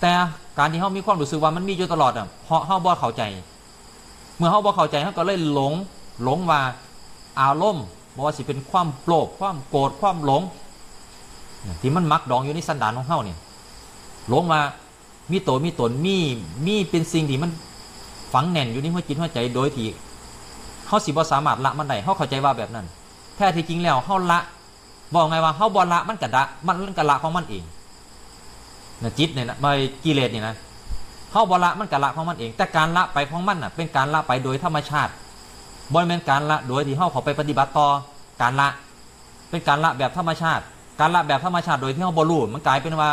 แต่การที่เขามีความรู้สึกว่ามันมีอยู่ตลอดอะเพราะเขาบ่เข้าใจ เมื่อเขาบ่เข้าใจเขาก็เลยหลง หลงว่าอารมณ์บอกว่าสิเป็นความโลภความโกรธความหลงที่มันมักดองอยู่ในสันดานของเขาเนี่ยหลงว่า มีโตมีตนมีมีเป็นสิ่งที่มันฝังแน่นอยู่ในหัวจิตหัวใจโดยที่เขาสิบ่สามารถละมันได้เขาเข้าใจว่าแบบนั้น แท้ที่จริงแล้วเขาละ บอกไงว่าเขาบ่ละมันกระดะมันมันกระละของมันเองนะจิตเนี่ยนะไม่กิเลสเนี่ยนะเขาบ่ละมันกระละของมันเอง แต่การละไปของมันน่ะเป็นการละไปโดยธรรมชาติบ่เป็นการละโดยที่เขาเขาไปปฏิบัติต่อการละ เป็นการละแบบธรรมชาติ การละแบบธรรมชาติโดยที่เขาบรู้มันกลายเป็นว่า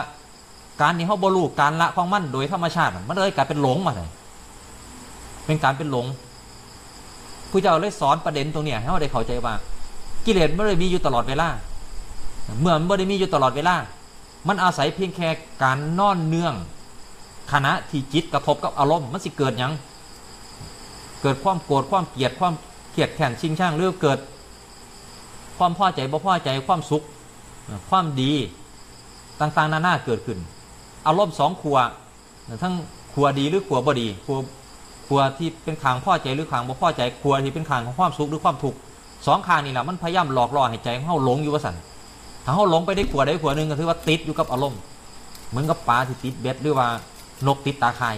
การที่เขาบรูการละของมันโดยธรรมชาติ มันเลยกลายเป็นหลงมาเลยเป็นการเป็นหลงผู้เจ้าเลยสอนประเด็นตรงเนี้ยให้เราได้เข้าใจว่า กิเลสไม่ได้มีอยู่ตลอดเวลาเมื่อมันไม่ได้มีอยู่ตลอดเวลา มันอาศัยเพียงแค่การนอนเนื่องขณะที่จิตกระทบกับอารมณ์มันสิเกิดยังเกิดความโกรธความเกลียดความเกลียดแค้นชิงช่างหรือเกิด ความพอใจบ่พอใจความสุข ความดีต่างๆนานาเกิดขึ้น อารมณ์สองขัวทั้งขัวดีหรือขัวบดีขัวขัวที่เป็นขางพ่อใจหรือขางบ่พ่อใจขัวที่เป็นขางของความสุขหรือความทุกข์สองขางนี่แหละมันพยายามหลอกล่อให้ใจของเขาหลงอยู่ว่าสันถ้าเขาหลงไปได้ขัวใดขัวหนึ่งก็ถือว่าติดอยู่กับอารมณ์เหมือนกับปลาที่ติดเบ็ดหรือว่านกติดตาข่าย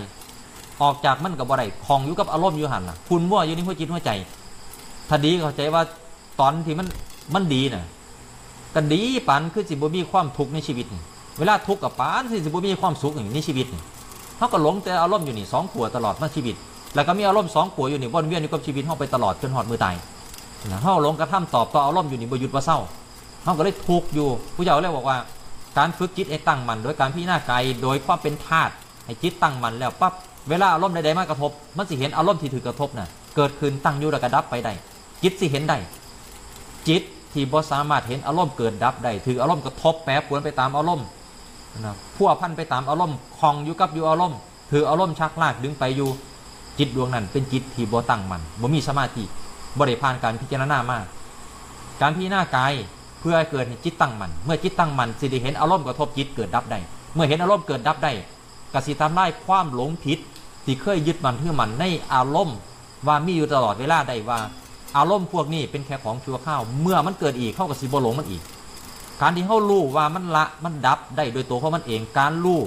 ออกจากมันกับบ่ได้คลองอยู่กับอารมณ์อยู่หันล่ะคุณมั่วอยู่ในหัวจิตหัวใจถ้าดีเข้าใจว่าตอนที่มันมันดีน่ะกันดีปานคือสิบ่มีความทุกข์ในชีวิตนี่ เวลาทุกข์กับปานสิสิบ่มีความสุขอย่างในชีวิตเขาก็หลงแต่อารมณ์อยู่นี่สองขัวตลอดมาชีวิต แล้วก็มีอารมณ์สองขัวอยู่นี่วนเวียนอยู่กับชีวิตเขาไปตลอดจนหอดมือตายเขาหลงกระทำตอบต่ออารมณ์อยู่นี่บ่หยุดบ่เศร้าเขาก็เลยทุกข์อยู่ผู้เจ้าเลยบอกว่า การฝึกจิตให้ตั้งมันโดยการพิจารณากายโดยความเป็นธาตุให้จิตตั้งมันแล้วปั๊บเวลาอารมณ์ใดๆมากระทบ มันสิเห็นอารมณ์ที่ถือกระทบน่ะเกิดขึ้นตั้งอยู่แล้วก็ดับไปได้จิตสิเห็นได้จิตที่บ่สามารถเห็นอารมณ์เกิดดับได้ถืออารมณ์กระทบแปรปรวนไปตามอารมณ์ นะพัวพันไปตามอารมณ์คลองอยู่กับอยู่อารมณ์ถืออารมณ์ชักลากดึงไปอยู่จิตดวงนั้น เป็นจิตที่บ่ตั้งมันบ่มีสมาธิบ่ได้ผ่านการพิจารณามาก การพิจารณากายเพื่อเกิดจิตตั้งมัน เมื่อจิตตั้งมันสิได้เห็นอารมณ์กระทบจิตเกิดดับได้เมื่อเห็นอารมณ์เกิดดับได้กสิทำลายความหลงผิดที่เคยยึดมันถือมันในอารมณ์ว่ามีอยู่ตลอดเวลาได้ว่า อารมณ์พวกนี้เป็นแค่ของชั่วข้าว เมื่อมันเกิดอีกเข้ากับสิบหลงมันอีก การที่เขารู้ว่ามันละมันดับได้โดยตัวของมันเองการรู้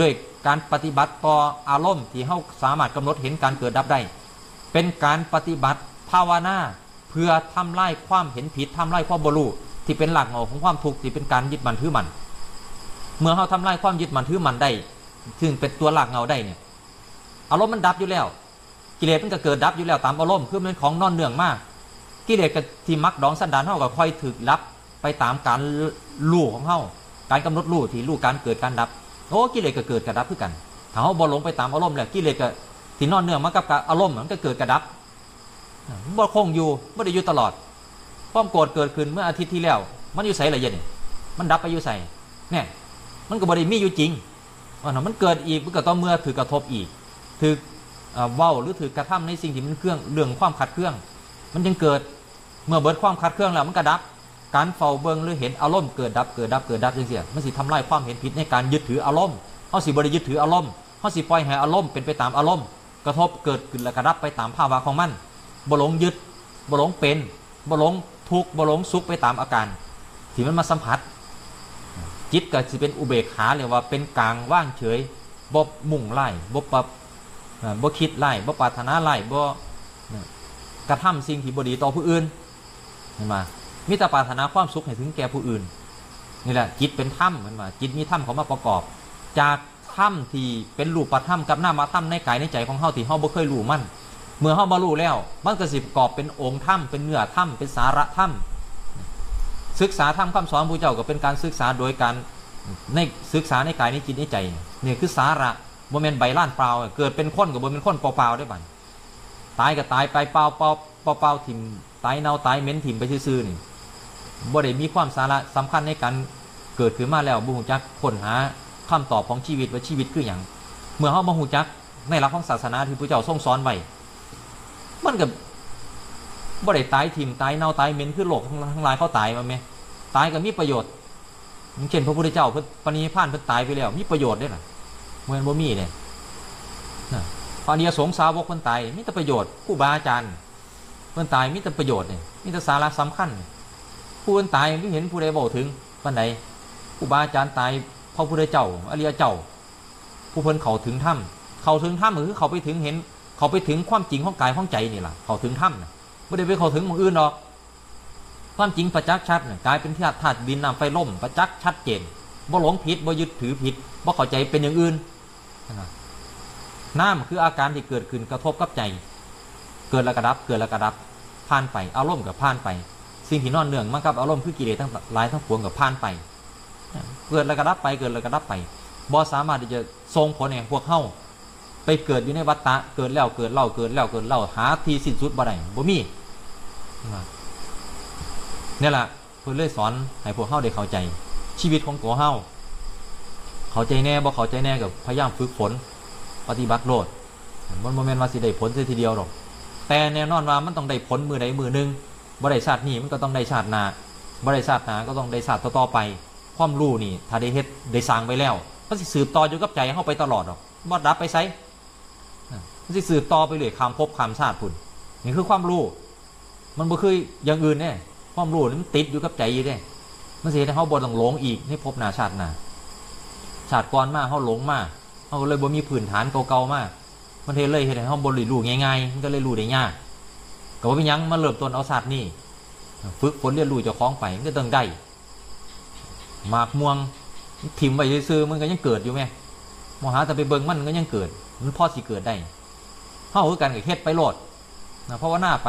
ด้วยการปฏิบัติต่ออารมณ์ที่เขาสามารถกำหนดเห็นการเกิดดับได้ เป็นการปฏิบัติภาวนาเพื่อทำลายความเห็นผิดทำลายความบรูที่เป็นหลักเงาของความทุกที่เป็นการยึดมันถือมัน เมื่อเขาทำลายความยึดมันถือมันได้ ซึ่งเป็นตัวหลักเงาได้เนี่ยอารมณ์มันดับอยู่แล้ว กิเลสมันก็เกิดดับอยู่แล้วตามอารมณ์คือมันเป็นของนอนเนื่องมาก กิเลสกับที่มักดองสันดานเท่ากับค่อยถึกรับ ไปตามการลู่ของเฮาการกำหนดลู่ที่ลู่การเกิดการดับโอ้กิเลสก็เกิดกระดับเพื่อกันถ้าเฮาบ่หลงไปตามอารมณ์แล้วกิเลสก็ที่นอนเนื่องมากับอารมณ์มันก็เกิดกระดับบ่คงอยู่บ่ได้อยู่ตลอดความโกรธเกิดขึ้นเมื่ออาทิตย์ที่แล้ว มันอยู่ใส่ละเยดนี่มันดับไปอยู่ใส่เนี่ยมันก็บ่ได้มีอยู่จริงว่าเนาะมันเกิดอีกมันก็ต้องเมื่อถือกระทบอีกถือเอ่อเว้าหรือถือกระทำในสิ่งที่มันเครื่องเรื่องความขัดเครื่อง มันจึงเกิดเมื่อเบิดความขัดเครื่องแล้วมันก็ดับ การเฝ้าเบิ่งหรือเห็นอารมณ์เกิดดับเกิดดับเกิดดับจังซี่มันสิทำลายความเห็นผิดในการยึดถืออารมณ์เฮาสิบ่ได้ยึดถืออารมณ์เฮาสิปล่อยให้อารมณ์เป็นไปตามอารมณ์กระทบเกิดขึ้นแล้วก็ดับไปตามภาวะของมันบ่หลงยึดบ่หลงเป็นบ่หลงทุกข์บ่หลงสุขไปตามอาการ ที่มันมาสัมผัส จิตก็สิเป็นอุเบกขาเรียกว่าเป็นกลางว่างเฉยบ่มุ่งไล่บ่ปรับอ่าบ่คิดไล่บ่ปรารถนาไล่บ่กระทำสิ่งที่บ่ดีต่อผู้อื่นเห็นไหม มีแต่ปรารถนาความสุขให้ถึงแก่ผู้อื่นนี่แหละจิตเป็นถ้ำเห็นไหมจิตมีถ้ำเขามาประกอบ จากถ้ำที่เป็นรูปถ้ำกับหน้ามาถ้ำในกายในใจของเฮาที่เฮาบ่เคยรู้มันเมื่อเฮามารู้แล้ว มันก็สิประกอบเป็นองค์ถ้ำเป็นเนื้อถ้ำเป็นสาระถ้ำศึกษาถ้ำคำสอนพระเจ้าก็เป็นการศึกษาโดยการในศึกษาในกายในจิตในใจนี่คือสาระบ่แม่นใบล้านเปล่าเกิดเป็นคนกับบ่เป็นคนเปล่าๆได้บัดตายก็ตายไปเปล่าเปล่าเปล่าเปล่าถิ่มตายเน่าตายเหม็นถิ่มไปซื่อๆนี่ บ่ได้มีความสาระสำคัญในการเกิดขึ้นมาแล้วบ่ฮู้จักค้นหาคำตอบของชีวิตว่าชีวิตคือหยังเมื่อเฮาบ่ฮู้จักในหลักของศาสนาที่พระเจ้าทรงสอนไว้มันก็บ่ได้ตายถิ่มตายเน่าตายเหม็นคือโลกทั้งหลายเขาตายมาแม่ตายก็มีประโยชน์เช่นพระพุทธเจ้าเพิ่นปณิพานเพิ่นตายไปแล้วมีประโยชน์ได้ล่ะเมื่อนบ่มีเนี่ยพระอริยสงสาวกเพิ่นตายมีแต่ประโยชน์ครูบาอาจารย์เพิ่นตายมีแต่ประโยชน์เนี่ยมีแต่สาระสำคัญ ผู้เพิ่นตายไม่เห็นผู้ใดบอกถึงปานใดครูบาอาจารย์ตายพระพุทธเจ้าอริยเจ้า ผู้เพิ่นเข้าถึงถ้ำเข้าถึงถ้ำคือเขาไปถึงเห็น เขาไปถึงความจริงของกายของใจนี่แหละเขาถึงถ้ำนะไม่ได้ไปเข้าถึงมองอื่นหรอกความจริงประจักษ์ชัดกลายเป็นธาตุธาตุดินน้ำไฟล่มประจักษ์ชัดเจนบ่หลงผิดบ่ยึดถือผิดบ่เข้าใจเป็นอย่างอื่นน้ำคืออาการที่เกิดขึ้นกระทบกับใจ เกิดแล้วกระดับเกิดแล้วกระดับผ่านไปอารมณ์กับผ่านไป สิ่งที่นอนเนื่องมากับอารมณ์คือกิเลสทั้งหลายทั้งปวงกับผ่านไป เกิดแล้วกระดับไปเกิดแล้วกระดับไปบ่สามารถที่จะทรงผลแห่งพวกเฮาไปเกิดอยู่ในวัฏฏะเกิดแล้วเกิดเล่าเกิดแล้วเกิดเล่าหาทีสิ้นสุดบ่ได้บ่มีนี่แหละเพื่อเลยสอนให้พวกเฮาได้เข้าใจ ชีวิตของตัวเฮาเข้าใจแน่บ่เข้าใจแน่กับพยายามฝึกฝนปฏิบัติโลดมันโมเมนต์ว่าสิได้ผลเสียทีเดียวหรอกแต่แน่นอนว่ามันต้องได้ผลมือใดมือหนึ่ง บ่ได้ชาตินี้มันก็ต้องได้ชาติหน้าบริษัทหนาก็ต้องได้ศาตร์ต่อๆไป ความรู้นี่ ถ้าได้เฮ็ดได้สร้างไปแล้วมันสิสืบต่ออยู่กับใจเข้าไปตลอดหรอกบ่รับไปไสนะมันสิสืบต่อไปเลยคำพบคำชาติพุ่นนี่คือความรู้ มันบ่คืออย่างอื่นเนี่ยความรู้นี่มันติดอยู่กับใจอยู่เด้มันสิเฮ็ดให้เฮาบ่ต้องหลงอีกในภพหน้าชาติหน้าชาติก่อนมาเฮาหลงมาเฮาเลยบ่มีพื้นฐานเก่าๆมามันเฮ็ดเลยเฮ็ดให้เฮาบ่ได้รู้ง่ายๆมันก็เลยรู้ได้ยาก ก็บ่เป็นยังมาเริ่มต้นเอาศาสตร์นี่ฝึกฝนเรียนรู้เจ้าของไปมันก็ต้องได้หมากม่วงถิ่มไว้ซื่อมันก็ยังเกิดอยู่แม่มหาแต่ไปเบิ่งมันก็ยังเกิด มันพ่อสิเกิดได้เฮาคือกันกับเฮ็ดไปโลดนะเพราะว่าหน้าไป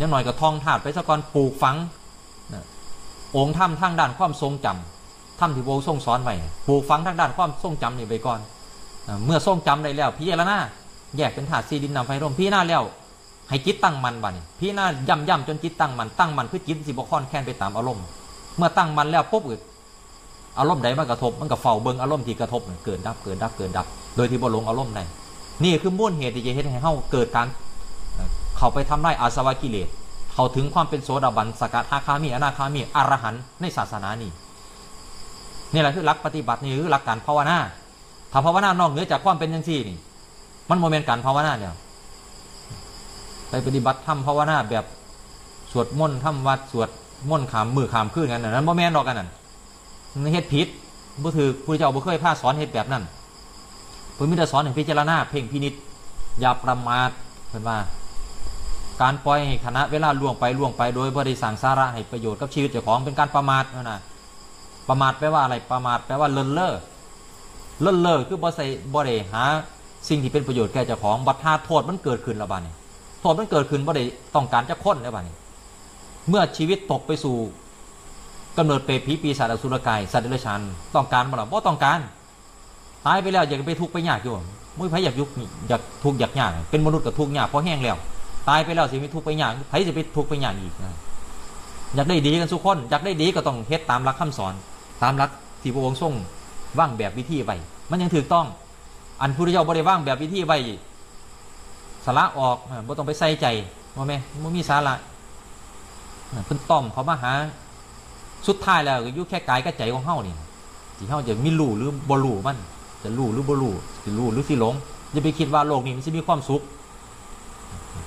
ยังหน่อยก็ท่องธาตุไปซะก่อนปลูกฝังนะองค์ถ้ำทางด้านความทรงจำถ้ำที่โบทรงสอนไว้ปลูกฝังทางด้านความทรงจำนี่ไปก่อนนะเมื่อทรงจำได้แล้วพิจารณาแยกเป็นธาตุสีดินน้ำไฟลมพิจารณาแล้ว ให้จิตตั้งมันบัดนี่พิจารณาย่ำย่ำจนจิตตั้งมันตั้งมันคือจิตสิบค่อนแค้นไปตามอารมณ์ เมื่อตั้งมันแล้วปุ๊บอึอารมณ์ใดมากระทบมันก็เฝ้าเบิงอารมณ์ที่กระทบเกิดดับเกิดดับเกิดดับ โดยที่บ่ลงอารมณ์ใดนี่คือมูลเหตุที่จะเฮ็ดให้เฮาเกิดการเข้าไปทำลายอาสวะกิเลสเข้าถึงความเป็นโสดาบันสกัดอาคามีอนาคามีอรหันในศาสนานี้นี่แหละคือหลักปฏิบัตินี่คือหลักการภาวนาถ้าภาวนานอกเหนือจากความเป็นยังซี่นี่ มันโมเมนต์การภาวนาเนี่ย ปปฏิบัติทำภาวนาแบบสวดมนต์ทำวัดสวดมนต์ขามมือขามขึ้นกันนะนั้นโมเมนดอกกันนั่นมันเฮ็ดผิดบ่ถือพระเจ้าบ่เคยพาสอนเฮ็ดแบบนั้นเพิ่นมีแต่สอนให้พิจารณาเพ่งพินิจอย่าประมาทเพิ่นว่า การปล่อยให้คณะเวลาล่วงไปล่วงไปโดยบริสั่งสาระให้ประโยชน์กับชีวิตเจ้าของเป็นการประมาทนะประมาทแปลว่าอะไรประมาทแปลว่าเลินเล่อเลินเล่อคือบ่ใส่บ่ได้หาสิ่งที่เป็นประโยชน์แก่เจ้าของบัตรหาโทษมันเกิดขึ้นละบาดนี่ ทษมันเกิดขึ้นบ่ได้ต้องการจะค้นแล้วบ้านี่เมื่อชีวิตตกไปสู่กำเนิดเปรตผีปีศาจอสุรกายสัตว์เดรัจฉานต้องการบ่ล่ะบ่ต้องการตายไปแล้วอยากไปทุกข์ไปยากอยู่มุ้ยไผอยากยุกอยากทุกข์อยากยากเป็นมนุษย์กับทุกข์ยากเพราะแห้งแล้ว ตายไปแล้วสิมีทุกข์ไปยางไผจะไปทุกข์ไปยางอีกอยากได้ดีกันทุกคนอยากได้ดีก็ต้องเฮ็ดตามหลักคำสอน ตามหลักที่พระองค์ทรงว่างแบบวิธีไว้มันยังถูกต้อง อันพุทธเจ้าบริว่างแบบวิธีไว้ สาระออกบ่ต้องไปใส่ใจว่าแม่มันมีสาระเพิ่นต้อมเขามาหา สุดท้ายแล้วก็อยู่แค่กายกับใจของเฮานี่ที่เฮาจะมีรู้หรือบ่รู้มัน จะรู้หรือบ่รู้สิรู้หรือสิหลงอย่าไปคิดว่าโลกนี้มันสิมีความสุข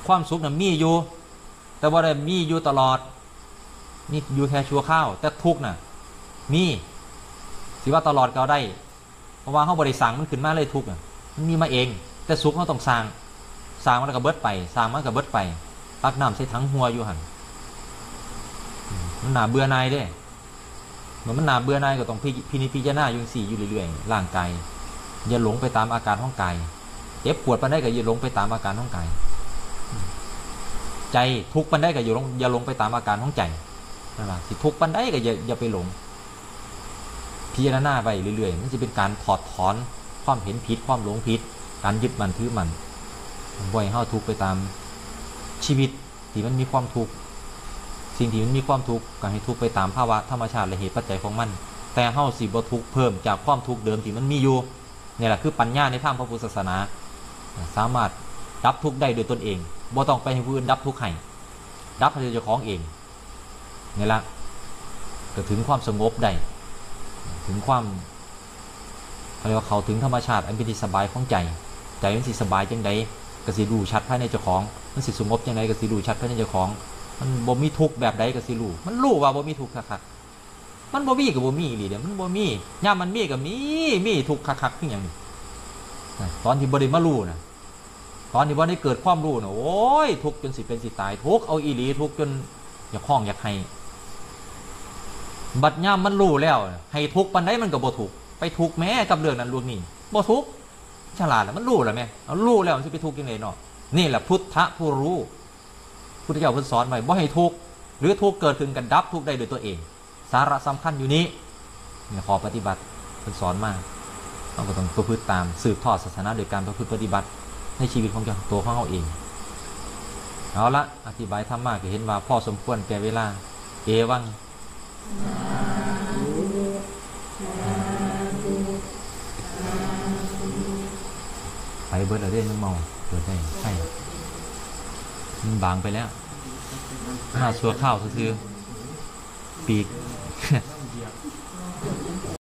ความสุขน่ะมีอยู่ แต่ว่าได้มีอยู่ตลอดนี่อยู่แค่ชั่วข้าวแต่ทุกน่ะ มีสิว่าตลอดก็ได้ เพราะว่าเขาบริสั่งมันขึ้นมาเลยทุกน่ะมันมีมาเอง แต่สุขเขาต้องสร้าง สร้างมันก็เบิดไปสร้างมันก็เบิดไปตักน้ำใส่ถังหัวอยู่หันมันหนาเบื่อนายเด้เหมือนมันหนาเบื่อนายก็ต้องพิพินิจพิจารณาอยู่สี่อยู่เรื่อยๆร่างกายอย่าหลงไปตามอาการของกายเจ็บปวดปานได้ก็อย่าหลงไปตามอาการของกายใจทุกข์ปันได้ก็อย่าหลงอย่าหลงไปตามอาการของใจนั่นแหละสิทุกข์ปันได้ก็อย่าอย่าไปหลงพิจารณาไปเรื่อยๆมันจะเป็นการถอดถอนความเห็นผิดความหลงผิด การยึดมันถือมัน บ่อยเฮาทุกข์ไปตามชีวิตที่มันมีความทุกข์สิ่งที่มันมีความทุกข์ก็ให้ทุกข์ไปตามภาวะธรรมชาติและเหตุปัจจัยของมัน แต่เฮาสิบ่ทุกข์เพิ่มจากความทุกข์เดิมที่มันมีอยู่นี่แหละคือปัญญาในทางพระพุทธศาสนา สามารถดับทุกข์ได้โดยตนเองบ่ต้องไปให้ผู้อื่นดับทุกข์ให้ดับให้เจ้าของเองนี่ละก็ถึงความสงบได้ถึงความเขาเรียกว่าเขาถึงธรรมชาติอันเป็นที่สบายของใจ ใจมันสิสบายจังใด ก็สิรู้ชัดภายในเจ้าของ มันสิสงบจังใดก็สิรู้ชัดภายในเจ้าของ มันบ่มีทุกแบบใดก็สิรู้มันรู้ว่าบ่มีทุกข์คักมันบ่มีก็บ่มีอีหลีเด้อมันบ่มีย่ามันมีก็มีมีทุกข์คักๆคือหยังนี่นะตอนที่บ่ได้มารู้นะตอนนี้ว่ได้เกิดความรู้นะโอ้ยทุกข์จนสิเป็นสิตายทุกข์เอาอีหลีทุกข์จนอยากห้องอยากให้บัดย่ามมันรู้แล้ว ให้ทุกข์ปันได้มันก็บ่ทุกข์ไปทุกข์แม้กับเรื่องนั้นเรื่องนี้บ่ทุกข์ ฉลาดแล้วมันรู้แล้วแม่เอารู้แล้วมันสิไปทุกข์ยังไงเนาะนี่แหละพุทธะผู้รู้พุทธเจ้าพิ่นสอนไว้บ่ให้ทุกข์หรือทุกข์เกิดขึ้นกันดับทุกข์ได้โดยตัวเอง สาระสำคัญอยู่นี้เนี่ยขอปฏิบัติพิ่นสอนมาเราก็ต้องประพฤติตามสืบทอดศาสนาโดยการประพฤติปฏิบัติในชีวิตของเจ้าตัวของเราเองเอาละอธิบายธรรมะก็เห็นว่าพ่อสมควรแก่เวลา เอวังไเบิร์ดเอาได้ยังเมาเปิดได้ใช่มันบางไปแล้วน่าชัวข้าวซื้อปีก